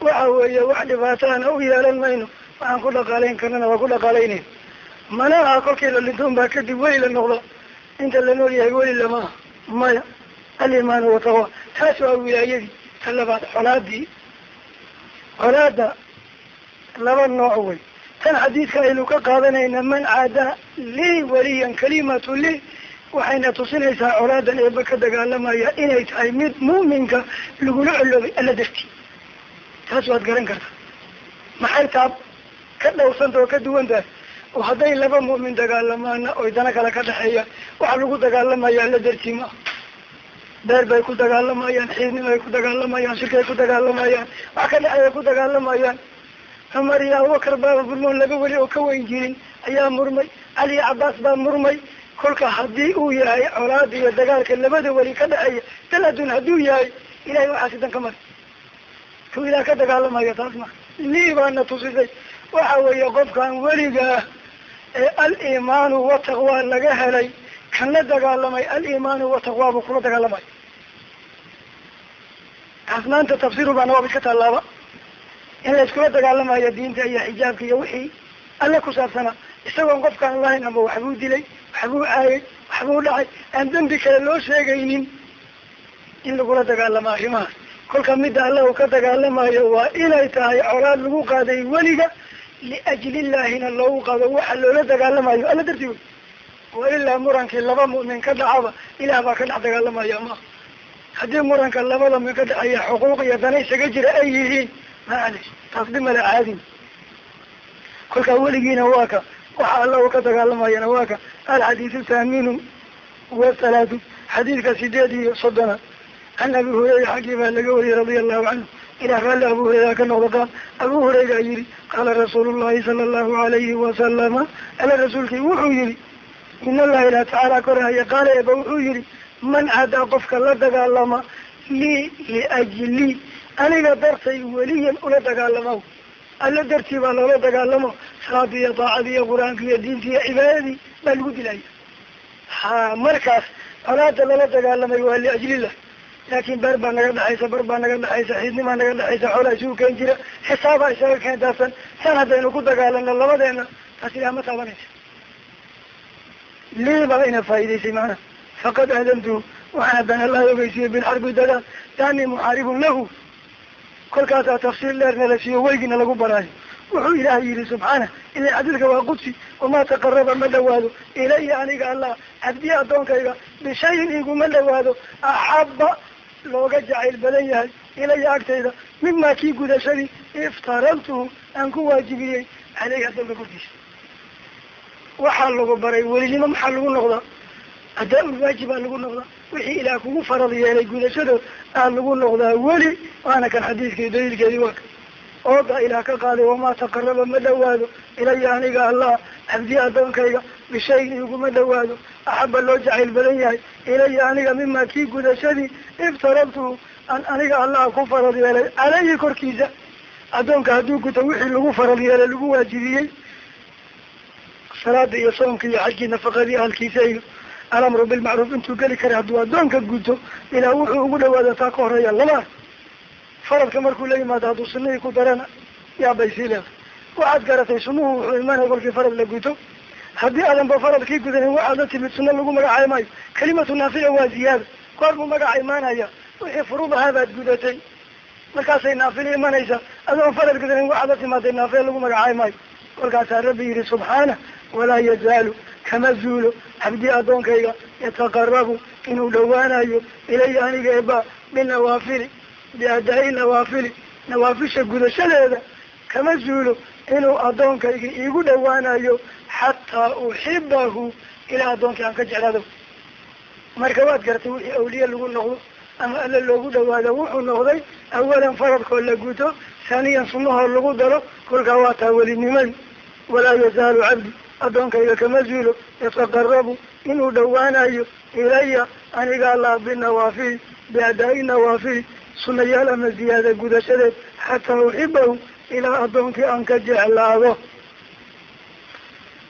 Waxa weeye wax dhibaataana u yeelan mayno waxaan ku dhaqaalayn karnana waa ku dhaqaalaynayn mana aha kolkii la dhintoon baa kadib weli la noqdo. Inta la nool yahay weli lama aha maya alimaanu wataqwa taas waa wilaayadii. Ta labaad colaadii colaada laba nooc wey tan xadiidka aynu ka qaadanayna man caada lii waliyan kalimatu lii waxayna tusinaysaa colaadan eeba ka dagaalamaya inay tahay mid mu'minka lagula coloobay alla darti taas waad garan kartaa. Maxay taa ka dhowsanta oo ka duwan tahay oo hadday laba mu'min dagaalamaana oy dana kale ka dhexeeya waxa lagu dagaalamaya alla dartii ma beer bay ku dagaalamayaan xiidnimo ay ku dagaalamayaan shirkay ku dagaalamayaan wax ka dhexeeya ku dagaalamayaan cumar iyo abubakar baaba burmoon laba weli oo ka weyn jirin ayaa murmay. Cali iyo cabaas baa murmay kolka haddii uu yahay colaada iyo dagaalka labada weli ka dhexeeya dal adduun hadduu yahay ilahay waxaa sidan ka mari tu ilaah ka dagaalamaya taas ma. Lii baana tusisay waxa weeye qofkan weligaa ee alimaanu wataqwa laga helay kan la dagaalamay alimaanu wataqwa buu kula dagaalamay. Taas maanta tafsiru baana waaba iska tallaaba in la iskula dagaalamayo diinta iyo xijaabka iyo wixii alle ku saabsanaa isagoon qofkaan lahayn ama waxbuu dilay waxbuu caayay waxbuu dhacay aan dembi kale loo sheegaynin in lagula dagaalamo arrimahaas kolka midda alle uu ka dagaalamayo waa inay tahay colaad lagu qaaday weliga liajlillaahina loogu qaado waxa loola dagaalamayo. Alla dartii wey wa ilaa murankii laba mu'min ka dhacaba ilaah baa ka dhex dagaalamaya ma haddii muranka labada min ka dhexeeya xuquuq iyo dana isaga jira ay yihiin macalish taas dhimale caadin kolkaa weligiina waa ka waxa alla uu ka dagaalamayana waa ka. Alxadiidu thaaminu wasalaatu xadiidka sideed iyo soddona. Can abi hurayra xaggii baa laga wariyey radia allahu canhu ilah raalli abu hurayra ka noqdo qaal abu hurayra yihi qaala rasuulu llahi sala allahu alayhi wasalama alla rasuulkii wuxuu yihi in allaha ilah tacaala korahaya qaala eeba wuxuu yihi man cadaa qofka la dagaalama lii liajli aniga dartay weliyan ula dagaalamaw alla dartii baa loola dagaalamo. Salaadii iyo daacadii iyo qur'aanki iyo diintii iyo cibaadadii baa lagu dilaya ha markaas colaada lala dagaalamay waa liajlillah laakin ber baa naga dhexaysa bar baa naga dhexaysa xiidnimaa naga dhexaysa xoolaa isugu keen jira xisaabaa isaga keentaasan san haddaynu ku dagaalano labadeena taas ilaah ma taabanaysa. Lii baa ina faa'idaysay macana faqad aadantuhu waxaan haddana allah ogeysiiyey bilxarbi dagaal yani muxaaribun lahu kolkaasaa tafsiir dheerna la siiyo weygiina lagu baraayo wuxuu ilaahay yihi subxaana ila xadiidka waa qudsi wamaa taqaraba ma dhawaado. Ilaya aniga allah cabdi addoonkayga bishayin iguma dhawaado. Axaba looga jacayl badan yahay ilaya agtayda mimaa kii gudashadii iftarantuhu aan ku waajibiyey caleyhi addoonka korkiisa. Waxaa lagu baray welinimo maxaa lagu noqdaa? Adaa-ul waajibaa lagu noqdaa wixii ilaah kugu farad yeelay gudashadood aa lagu noqdaa weli waana kan xadiidkii daliilkeedii waa ka. Ooda ilaah ka qaaday wamaa taqaraba ma dhawaado ilaya aniga allah cabdi addoonkayga bishayin iguma dhawaado axaba loo jacayl badan yahay. Ilaya aniga mima kii gudashadii iftarabtuhu an aniga allah ku farad yeelay caleyhi korkiisa. Addoonka hadduu guto wixii lagu farad yeelay lagu waajibiyey salaada iyo soomka iyo xajkii nafaqadii ahalkiisa iyo alamru bilmacruuf intuu geli kara hadduu addoonka guto ilaa wuxuu ugu dhawaada taa ka horreeya lama faradka markuu la yimaado hadduu sunihii ku darana yaa bay sii waxaad garatay sunuhu wuxuu imaanaya kolkii farad la guto haddii aadanba faradkii gudanin waxaad la timid sunno lagu magacaabi maayo. Kalimatu naafila waa ziyaada goor buu magaca imaanaya. Wixii furuud ahaa baad gudatay. Markaasay naafila imanaysaa adoon farad gudanin waxaad la timaaday naafila lagu magacaabi maayo. Kolkaasaa rabbi yihi subxaana walaa yazaalu kama zuulo cabdi addoonkayga yataqarabu inuu dhawaanayo ilaya aniga eba binawaafili biadaa-i nawaafili nawaafisha gudashadeeda kama zuulo inuu addoonkayga iigu dhawaanayo xataa uxibahu ilaa addoonkii aan ka jeclaado marka waad gartay wixii awliye lagu noqdo ama alle loogu dhawaado wuxuu noqday awalan faradkoo la guto saniyan sunahoo lagu daro kolkaa waa taa welinimadii walaa yazaalu cabdi addoonkayga kama zuulo yataqarabu inuu dhawaanayo ilaya aniga allah binawaafili biadaa-i nawaafili sunayaal ama ziyaada gudashadeed xataa uxibahu ilaa addoonkii aan ka jeclaado.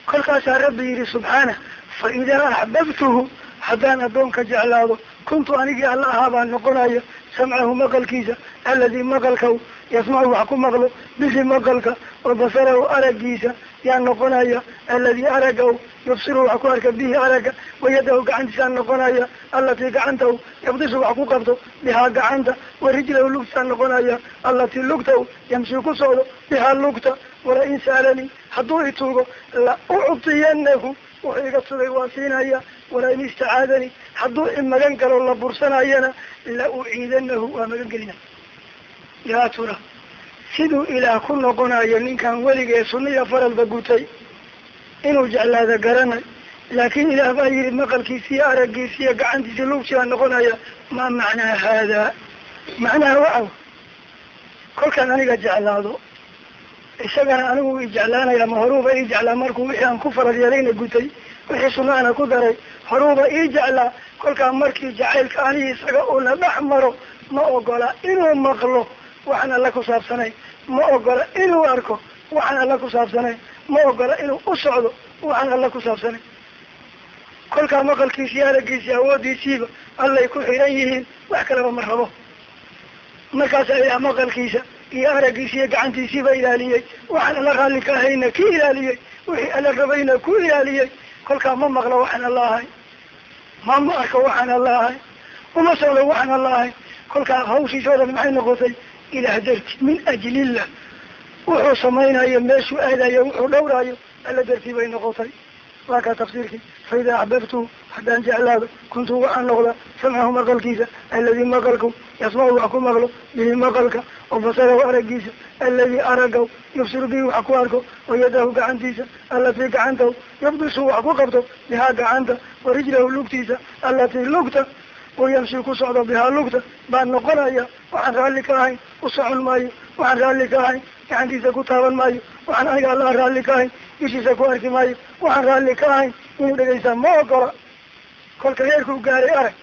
Kolkaasaa rabbi yihi subxaana fa idaa axbabtuhu haddaan addoonka jeclaado kuntu anigii alla ahaa baan noqonaya samcahu maqalkiisa alladii maqalkaw yasmacu wax ku maqlo bihi maqalka oo basarahu aragiisa yaa noqonaya alladii aragaw yubsiru wax ku arka bihi araga wayadahu gacantiisaa noqonaya allatii gacantaw yabdishu wax ku qabto bihaa gacanta warijlahu lugtaa noqonaya allatii lugtaw yamshi ku socdo bihaa lugta wala in saalanii hadduu ituugo la uctiyanahu wuxuu iga sugay waa siinaya wala in istacaadani hadduu imagan galo la bursanayana la uciidanahu waa magan gelina. Yaa tura siduu ilaah ku noqonayo ninkan weligee sunniya faralba gutay inuu jeclaada garanay. Laakiin ilaah baa yihi maqalkiisiiyo araggiisiiyo gacantiisi lugsiaa noqonaya maa macnaa haadaa macnaha wacaw kolkaan aniga jeclaado. Isagana anigu i jeclaanaya ma horuuba ii jeclaa. Markuu wixii aan ku faral yeelayna gutay wixii sunaana ku daray horuuba ii jeclaa. Kolkaa markii jacaylka anihi isaga uuna dhex maro ma ogola inuu maqlo waxaan alla ku saabsanayn ma ogola inuu arko waxaan alla ku saabsanayn ma ogola inuu u socdo waxaan alla ku saabsanayn kolkaa maqalkiisi aragiisi awoodiisiiba allay ku xiran yihiin wax kaleba ma rabo. Markaasaa ilaah maqalkiisa iyo araggiisa iyo gacantiisiiba ilaaliyey. Waxaan alla raalli ka ahayna ki ilaaliyey? Wixii alla rabayna ku ilaaliyey. Kolkaa ma maqlo waxaan alla ahay. Ma ma arko waxaan alla ahay. Uma socdo waxaan alla ahay. Kolkaa hawshiisoodan maxay noqotay ilaah darti min ajlillah. Wuxuu samaynayo meeshuu aadayo wuxuu dhowraayo alla dartii bay noqotay. Waa kaa tafsiirkii. Faidaa axbabtu haddaan jeclaado kuntu waxaan noqda samcahu maqalkiisa alladii maqalku yasmacu wax ku maqlo bihi maqalka oo basarahu aragiisa alladii aragaw yubsiru bihi wax ku arko wayadahu gacantiisa allatii gacantaw yabdisu wax ku qabto bihaa gacanta warijlahu lugtiisa allatii lugta wayamshi ku socdo bihaa lugta baan noqonaya waxaan raalli ka ahayn u socon maayo waxaan raalli ka ahayn gacantiisa ku taaban maayo waxaan aniga allaha raalli ka ahayn ishiisa ku arki maayo waxaan raalli ka ahayn inuu dhegaysaa ma ogola kolka heerkuu gaaray arag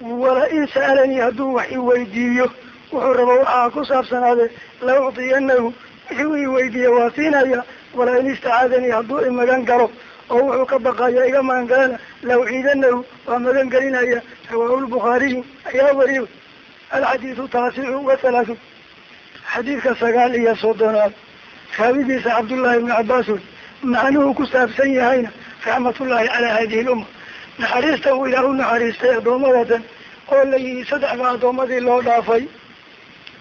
wala in sa'alanii hadduu wax iweydiiyo wuxuu rabo waxaa ku saabsanaade la uctiyanahu wixuu iweydiiye waa siinaya wala in istacaadanii hadduu imagan galo oo wuxuu ka baqaya iga magan galana la uciidanahu waa magan gelinaya rawaahu lbukhaariyu ayaa wariyo alxadiidu taasicu wa halaatun xadiidka sagaal iyo soddonaad raawidiisa cabdullaahi ibnu cabbaas wey macnuhu ku saabsan yahayna raxmatullaahi calaa hadihi lumma naxariista uu ilaah u naxariistay addoommadatan oo la yihi saddexda addoommadii loo dhaafay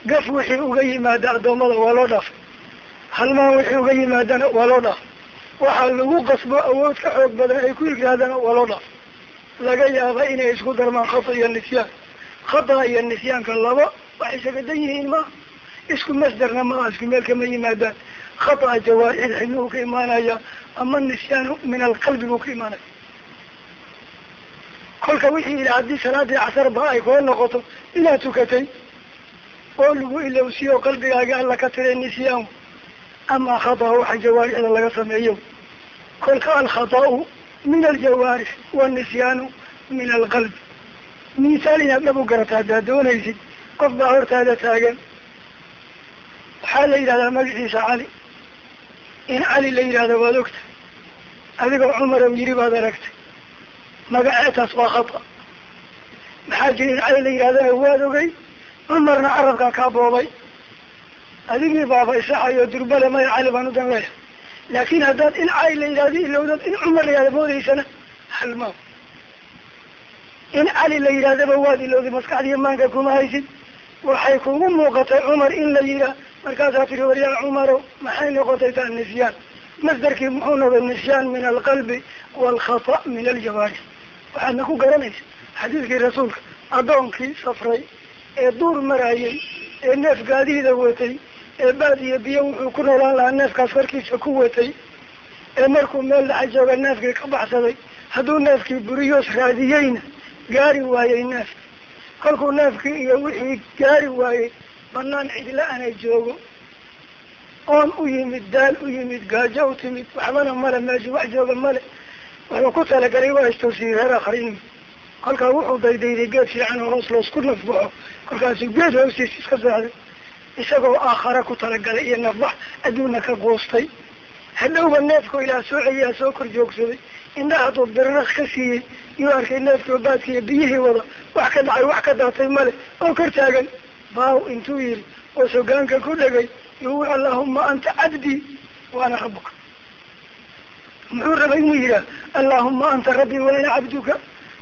gaf wixii uga yimaada addoommada waa loo dhaafay halmaan wixii uga yimaadana waa loo dhaafay waxaa lagu qasbo awood ka xoog badan ay ku yigraadana waa laga yaaba inay isku darmaan khata iyo nisyaan. Khata iyo nisyaanka laba waxay sagadan yihiin ma? Isku masderna maa isku meel kama yimaadaan. Khata jawaarixid xibnuhu ka imaanaya ama nisyaanu min alqalbi buu ka imaanaya. Kolka wixii ila haddii salaadii casarba ay kula noqoto inaad tukatay oo lagu ilowsiyo qalbigaaga alla ka tiray nisyaan ama khata waxa jawaarixda laga sameeyo kolka alkhata'u min aljawaarix wanisyaanu min alqalbi misaal inaad dhab u garata haddaad doonaysid qof baa hortaada taagan waxaa la yidhahdaa magaciisa cali in cali la yidhahdo waad ogta adigoo cumarow yiri baad aragtay magaceetaas waa khata maxaa jira in cali la yidhahdana waad ogay cumarna carabkaa kaa boobay adigii baaba isaxayo durbale maya cali baan udan leeyahay laakin haddaad in cali la yidhahdo ilowdad in cumar la yihahdo moodaysana halmaam in cali la yidhahdaba waad ilowday maskaxdiiyo maanka kuma haysid waxay kugu muuqatay cumar in la yihaa markaasaa tiri waryaa cumaro maxay noqotay taa nisyaan masdarkii muxuu noqday nisyaan min alqalbi waalkhata min aljawaarix waxaadna ku garanaysa xadiidkii rasuulka addoonkii safray ee duur marayay ee neef gaadiida watay ee baad iyo biyo wuxuu ku noolaan lahaa neefkaas korkiisa ku watay ee markuu meel dhaxa jooga neefkii ka baxsaday. Hadduu neefkii buriyoos raadiyeyna gaari waayey neefki kolkuu neefkii iyo wixii gaari waayey banaan cidla ana joogo. Oon u yimid daal u yimid gaajo u timid waxbana male meesha wax jooga male. Wuxuu ku talagalay waa istowsiyey reer akrin kolkaa wuxuu daydayday geed fiican oo hoos loosku nafbaxo kolkaasuu geed hoostiis iska seexday isagoo aakhara ku talagalay iyo nafbax adduuna ka goostay. Hadhowba neefkao ilaah soo celiyaa soo kor joogsaday. Indhaha hadduu birirak ka siiyey yuu arkay neefkii baadka iyo biyihii wada wax ka dhacay wax ka daatay male oo kor taagan. Baaw intuu yidhi oo sogaanka ku dhegay. Yuu allahuma anta cabdii waana rabuka muxuu rabay inuu yidhaah allahuma anta rabbii wa ana cabduka.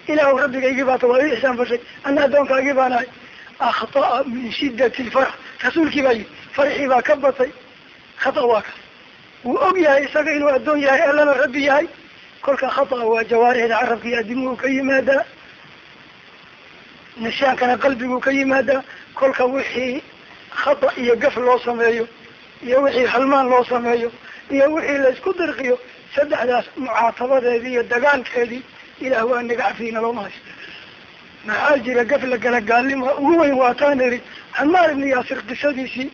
Ilaahu rabbigaygii baata waa ii ixsaan fashay ana addoonkaagii baan ahay akhta'a min shiddati lfarx rasuulkii baa yidhi farxii baa ka batay khata waa kaas wuu og yahay isaga inuu addoon yahay allana rabbi yahay kolka khata'a waa jawaarixda carabka iyo adimuhu ka yimaadaa nishaankana qalbiguu ka yimaadaa kolka wixii khata iyo gaf loo sameeyo iyo wixii halmaan loo sameeyo iyo wixii laysku dirqiyo saddexdaas mucaatabadeedii iyo dagaalkeedii ilaah waa naga looma haysto maxaa jira gaf la gala gaalnima ugu weyn waataan iri camaar ibni yaasir qisadiisii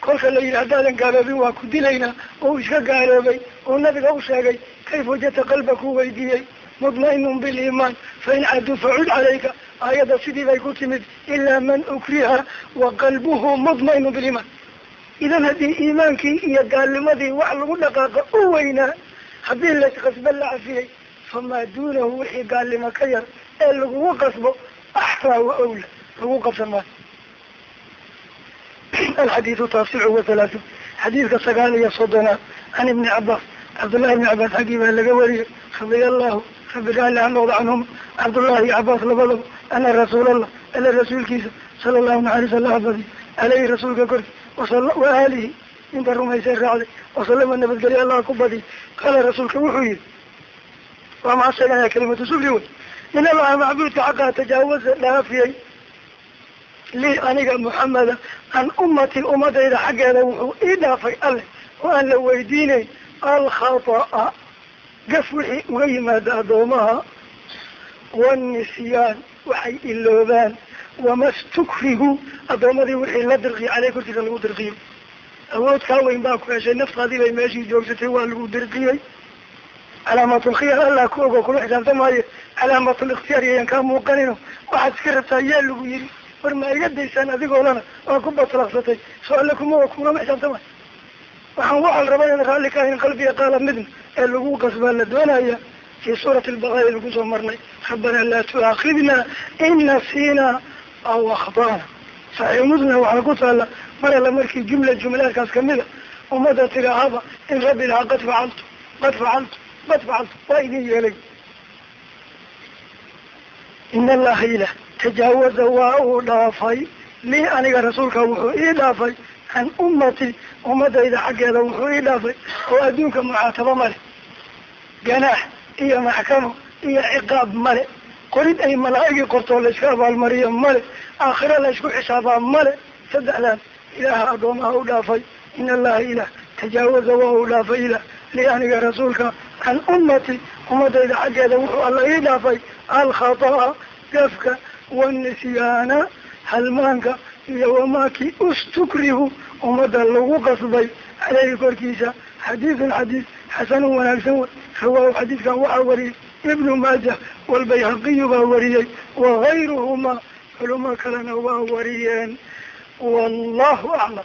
kolka la yidhi haddaadan gaaloobin waa ku dilaynaa oo iska gaaloobay oo nabiga u sheegay kayf wajadta qalba ku weydiiyey? Mudmainun biliimaan fain caduu facud calayka. Aayadda sidii bay ku timid ilaa man ukriha wa qalbuhu mudmainun biliimaan idan haddii iimaankii iyo gaalnimadii wax lagu dhaqaaqa u weynaa haddii laysqasba la cafiyey famaa duunahu wixii gaalnimo ka yar ee lagugu qasbo axraa wa awla lagu qabsan maayo alxadiidu taasicu wa halaatun xadiidka sagaal iyo soddonaad can ibni cabaas cabdullahi ibni cabaas xaggii baa laga wariyey radia allahu rabbi raali ha noqda canhum cabdullahi iyo cabaas labadaba ana rasuulallah ala rasuulkiisa sala allahu naxaris allaha badiy aleyhi rasuulka korki wa aalihi inta rumaysay raacday wasalama nabadgelyo allah ku badiy qaala rasuulka wuxuu yihi waa maa sheeganaya kalimatu sufri wey in allaha macbuudka xaqaa tajaawaza dhaafiyey lii aniga muxameda can ummati ummadayda xaggeeda wuxuu ii dhaafay alleh oo aan la weydiinayn alkhata'a gaf wixii uga yimaada addoomaha wanisyaan waxay iloobaan wama stukrihu addoomadii wixii la dirqiyo caleyh korkiisa lagu dirqiyo awood kaa weyn baa ku heshay naftaadii bay meeshii joogsatay waa lagu dirqiyey. Calaamatulkhiyar allah ku ogo kula xisaabtamaayo calaamatul-ikhtiyaar yayan kaa muuqanino waxaad iska rabtaa yaa lagu yiri war ma iga daysaan adigoolana waa ku batlaqsatay. Soo alle kuma kulama xisaabtamaayo waxaan waxaa rabaa inaad raalli ka ahayn qalbiga qaala midna ee lagu qasbaa la doonaya fi suurati albaqara lagu soo marnay. Rabbana laa tu'aakhidna in nasiina aw akhdana saxiix muslim waxaa ku taalla mar alla markii jumla jumlaadkaas kamida ummadda tiraahaba in rabbi lahaa qad facaltu qad facaltu qad facaltu waa idin yeelay in allaha ilah tajaawaza waa uu dhaafay. Lii aniga rasuulka wuxuu ii dhaafay. Can ummati ummadayda xaggeeda wuxuu ii dhaafay. Oo adduunka mucaatabo male ganaax iyo maxkamo iyo ciqaab male qorid ay malaa'igii qortoo layska abaalmariyo male aakhiro laysku xisaabaa male saddexdan ilaaha addoomaha u dhaafay. In allaha ilah tajaawaza waa uu dhaafay. Ilah li aniga rasuulka can ummati ummadayda xaggeeda wuxuu alla ii dhaafay alkhata'a gafka wanisyaana halmaanka iyo wamaakii ustukrihu ummadda lagu qasbay caleyhi korkiisa xadiidun xadiis xasanun wanaagsan wey rawaahu xadiidkan waxaa wariyey ibnu maaja walbayhaqiyu baa wariyey wagayruhuma culimo kalena waa wariyeen wallahu aclam